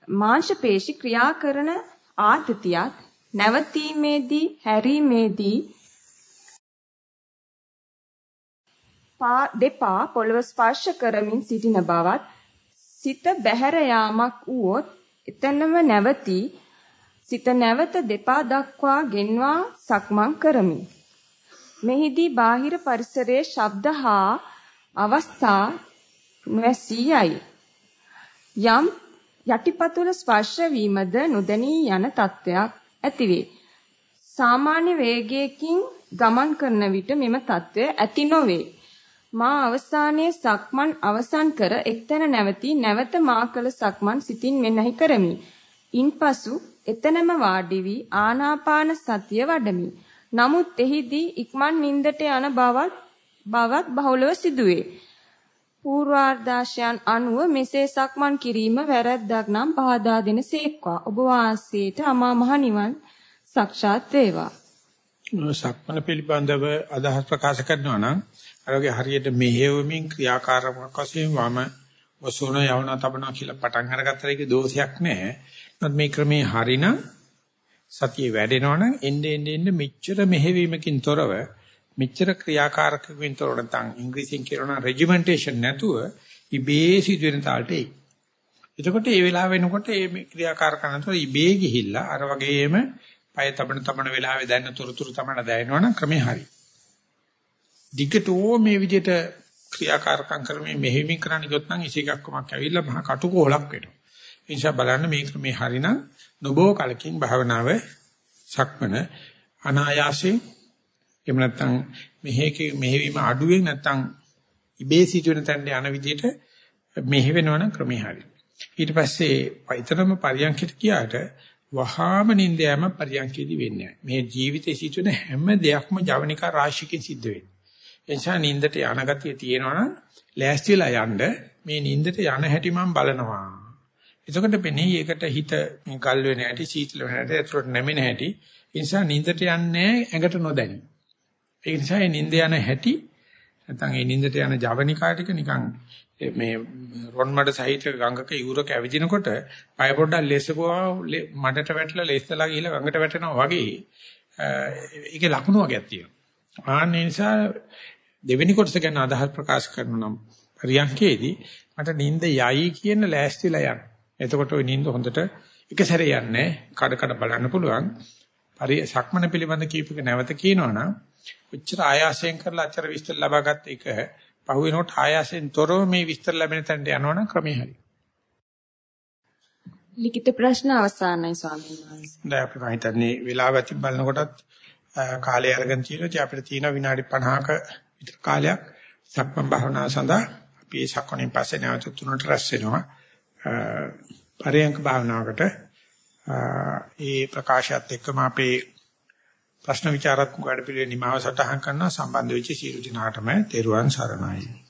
මාංශ පේශි ක්‍රියා කරන ආතතියත් නැවතීමේදී හැරීමේදී පා දෙපා පොළව ස්පර්ශ කරමින් සිටින බවත් සිත බැහැර යාමක් වුවොත් එතනම නැවතී සිත නැවත දෙපා දක්වා ගෙන්වා සක්මන් කරමි. මෙහිදී බාහිර පරිසරයේ ශබ්ද හා අවස්ථා නොඇසී යයි. යම් යටිපතුල ස්පර්ශ වීමද නොදැනී යන තත්වයක් ඇතිවේ. සාමාන්‍ය වේගයකින් ගමන් කරන විට මෙම తත්වය ඇති නොවේ. මා අවසානයේ සක්මන් අවසන් කර එක්තැන නැවතී නැවත මා කළ සක්මන් සිතින් මෙනෙහි කරමි. ඉන්පසු එතනම වාඩි වී ආනාපාන සතිය වඩමි. නමුත් එහිදී ඉක්මන් නින්දට යන බවත් බවත් බහුලව සිදුවේ. පූර්වාර්ධාශයන් අනුව මෙසේ සක්මන් කිරීම වැරැද්දක් නම් පහදා දෙන සේක්වා. ඔබ වාසීට අමා මහ නිවන් සාක්ෂාත් වේවා. සක්මන පිළිබඳව අදහස් ප්‍රකාශ කරනවා නම් අරගේ හරියට මෙහෙවමින් ක්‍රියාකාරකමක් වශයෙන් වම වසුන යවන තබන කියලා පටන් අරගත්තා ඒකේ දෝෂයක් නැහැ. නමුත් මේ ක්‍රමේ හරිනම් සතිය වැඩෙනවනම් එන්නේ එන්නේ මෙච්චර මෙහෙවීමකින් තොරව මෙච්චර ක්‍රියාකාරකකින් තොර නැත්නම් ඉංග්‍රීසියෙන් කියනවා රෙජිමෙන්ටේෂන් නැතුව ඉබේ සිදුවෙන තාලට එයි. එතකොට ඒ වෙලාව වෙනකොට මේ ක්‍රියාකාරකම් නැතුව ඉබේ ගිහිල්ලා අර වගේම පය තබන තබන වෙලාවේ දැනන තුරුතුරු තමයි දැනෙනවනම් ක්‍රමේ හරි. දිගටෝ මේ විදිහට ක්‍රියාකාරකම් කරමින් මෙහෙමින් කරන්න ගියොත් නම් ඉසිකක්කමක් ඇවිල්ලා මහා කටුකොලක් වෙනවා. ඒ නිසා බලන්න මේ ක්‍රමේ හරිනම් නොබෝ කලකින් භාවනාව සක්මන අනායාසයෙන් එහෙම නැත්නම් මෙහෙක මෙහෙවීම අඩුවෙන් නැත්නම් ඉබේ සිදුවෙන තැනට යන විදිහට මෙහෙ වෙනවනම් ක්‍රමේ හරි. ඊට පස්සේ පයිතරම පරියන්කිට කියාට වහාම නින්ද යෑම පරියන්කේදී වෙන්නේ නැහැ. මේ ජීවිතේ සිදුවෙන හැම දෙයක්ම ජවනිකා රාශියකින් සිද්ධ වෙන්නේ. ඒ නිසා නින්දට යන ගතිය තියෙනවනම් ලෑස්තිලා යන්න මේ නින්දට යන හැටි මම බලනවා. එතකොට පෙනේ ඒකට හිත මේ ගල් වෙන හැටි සීතල වෙන හැටි ඒතරට නැමෙන හැටි. ඒ නිසා නින්දට යන්නේ ඇඟට නොදැනි. ඒ නිසා මේ නින්ද යන හැටි නැත්නම් මේ නින්දට යන ජවනිකා ටික නිකන් මේ රොන් මඩ සහිත ගඟක යූරක ඇවිදිනකොට පය පොඩ්ඩක් ලෙසපුවා මඩට වැටලා ලෙස්සලා ගිහලා ගඟට වැටෙනවා වගේ ඒකේ ලකුණු වගේක් තියෙනවා. ආන්න නිසා දෙවෙනි කොටස ගැන අදහස් ප්‍රකාශ කරනවා නම් පරියන්කේදී මට නිින්ද යයි කියන ලෑස්තිලා යන්න. එතකොට ওই නිින්ද හොඳට එක සැරේ යන්නේ කඩ කඩ බලන්න පුළුවන්. පරි සක්මන පිළිබඳ කීපක නැවත කියනවනම් ඔච්චර ආයාසයෙන් කරලා අච්චර විස්තර ලබාගත් එක පහුවෙනකොට ආයාසයෙන් තොරව මේ විස්තර ලැබෙන තැනට යනවනම් ක්‍රමේ හරි. ලිඛිත ප්‍රශ්න අවසానයි ස්වාමීන් වහන්සේ. දැන් අපි හිතන්නේ වෙලාවත් බලනකොටත් කාලය අරගෙන තියෙනවා. අපිට තියෙන විනාඩි 50ක විතර කාලයක් සක්මන් භාවනාව සඳහා අපි ඒ සක්මණෙන් පස්සේ නැවත තුනට රැස් වෙනවා. පරයන්ක භාවනාවකට ඒ ප්‍රකාශයත් එක්කම අපේ ප්‍රශ්න විචාරාත්මක වැඩ පිළිවෙල නිමාව සටහන් කරනවා. සම්බන්ධ වෙච්ච සියලු දිනාටම තෙරුවන් සරණයි.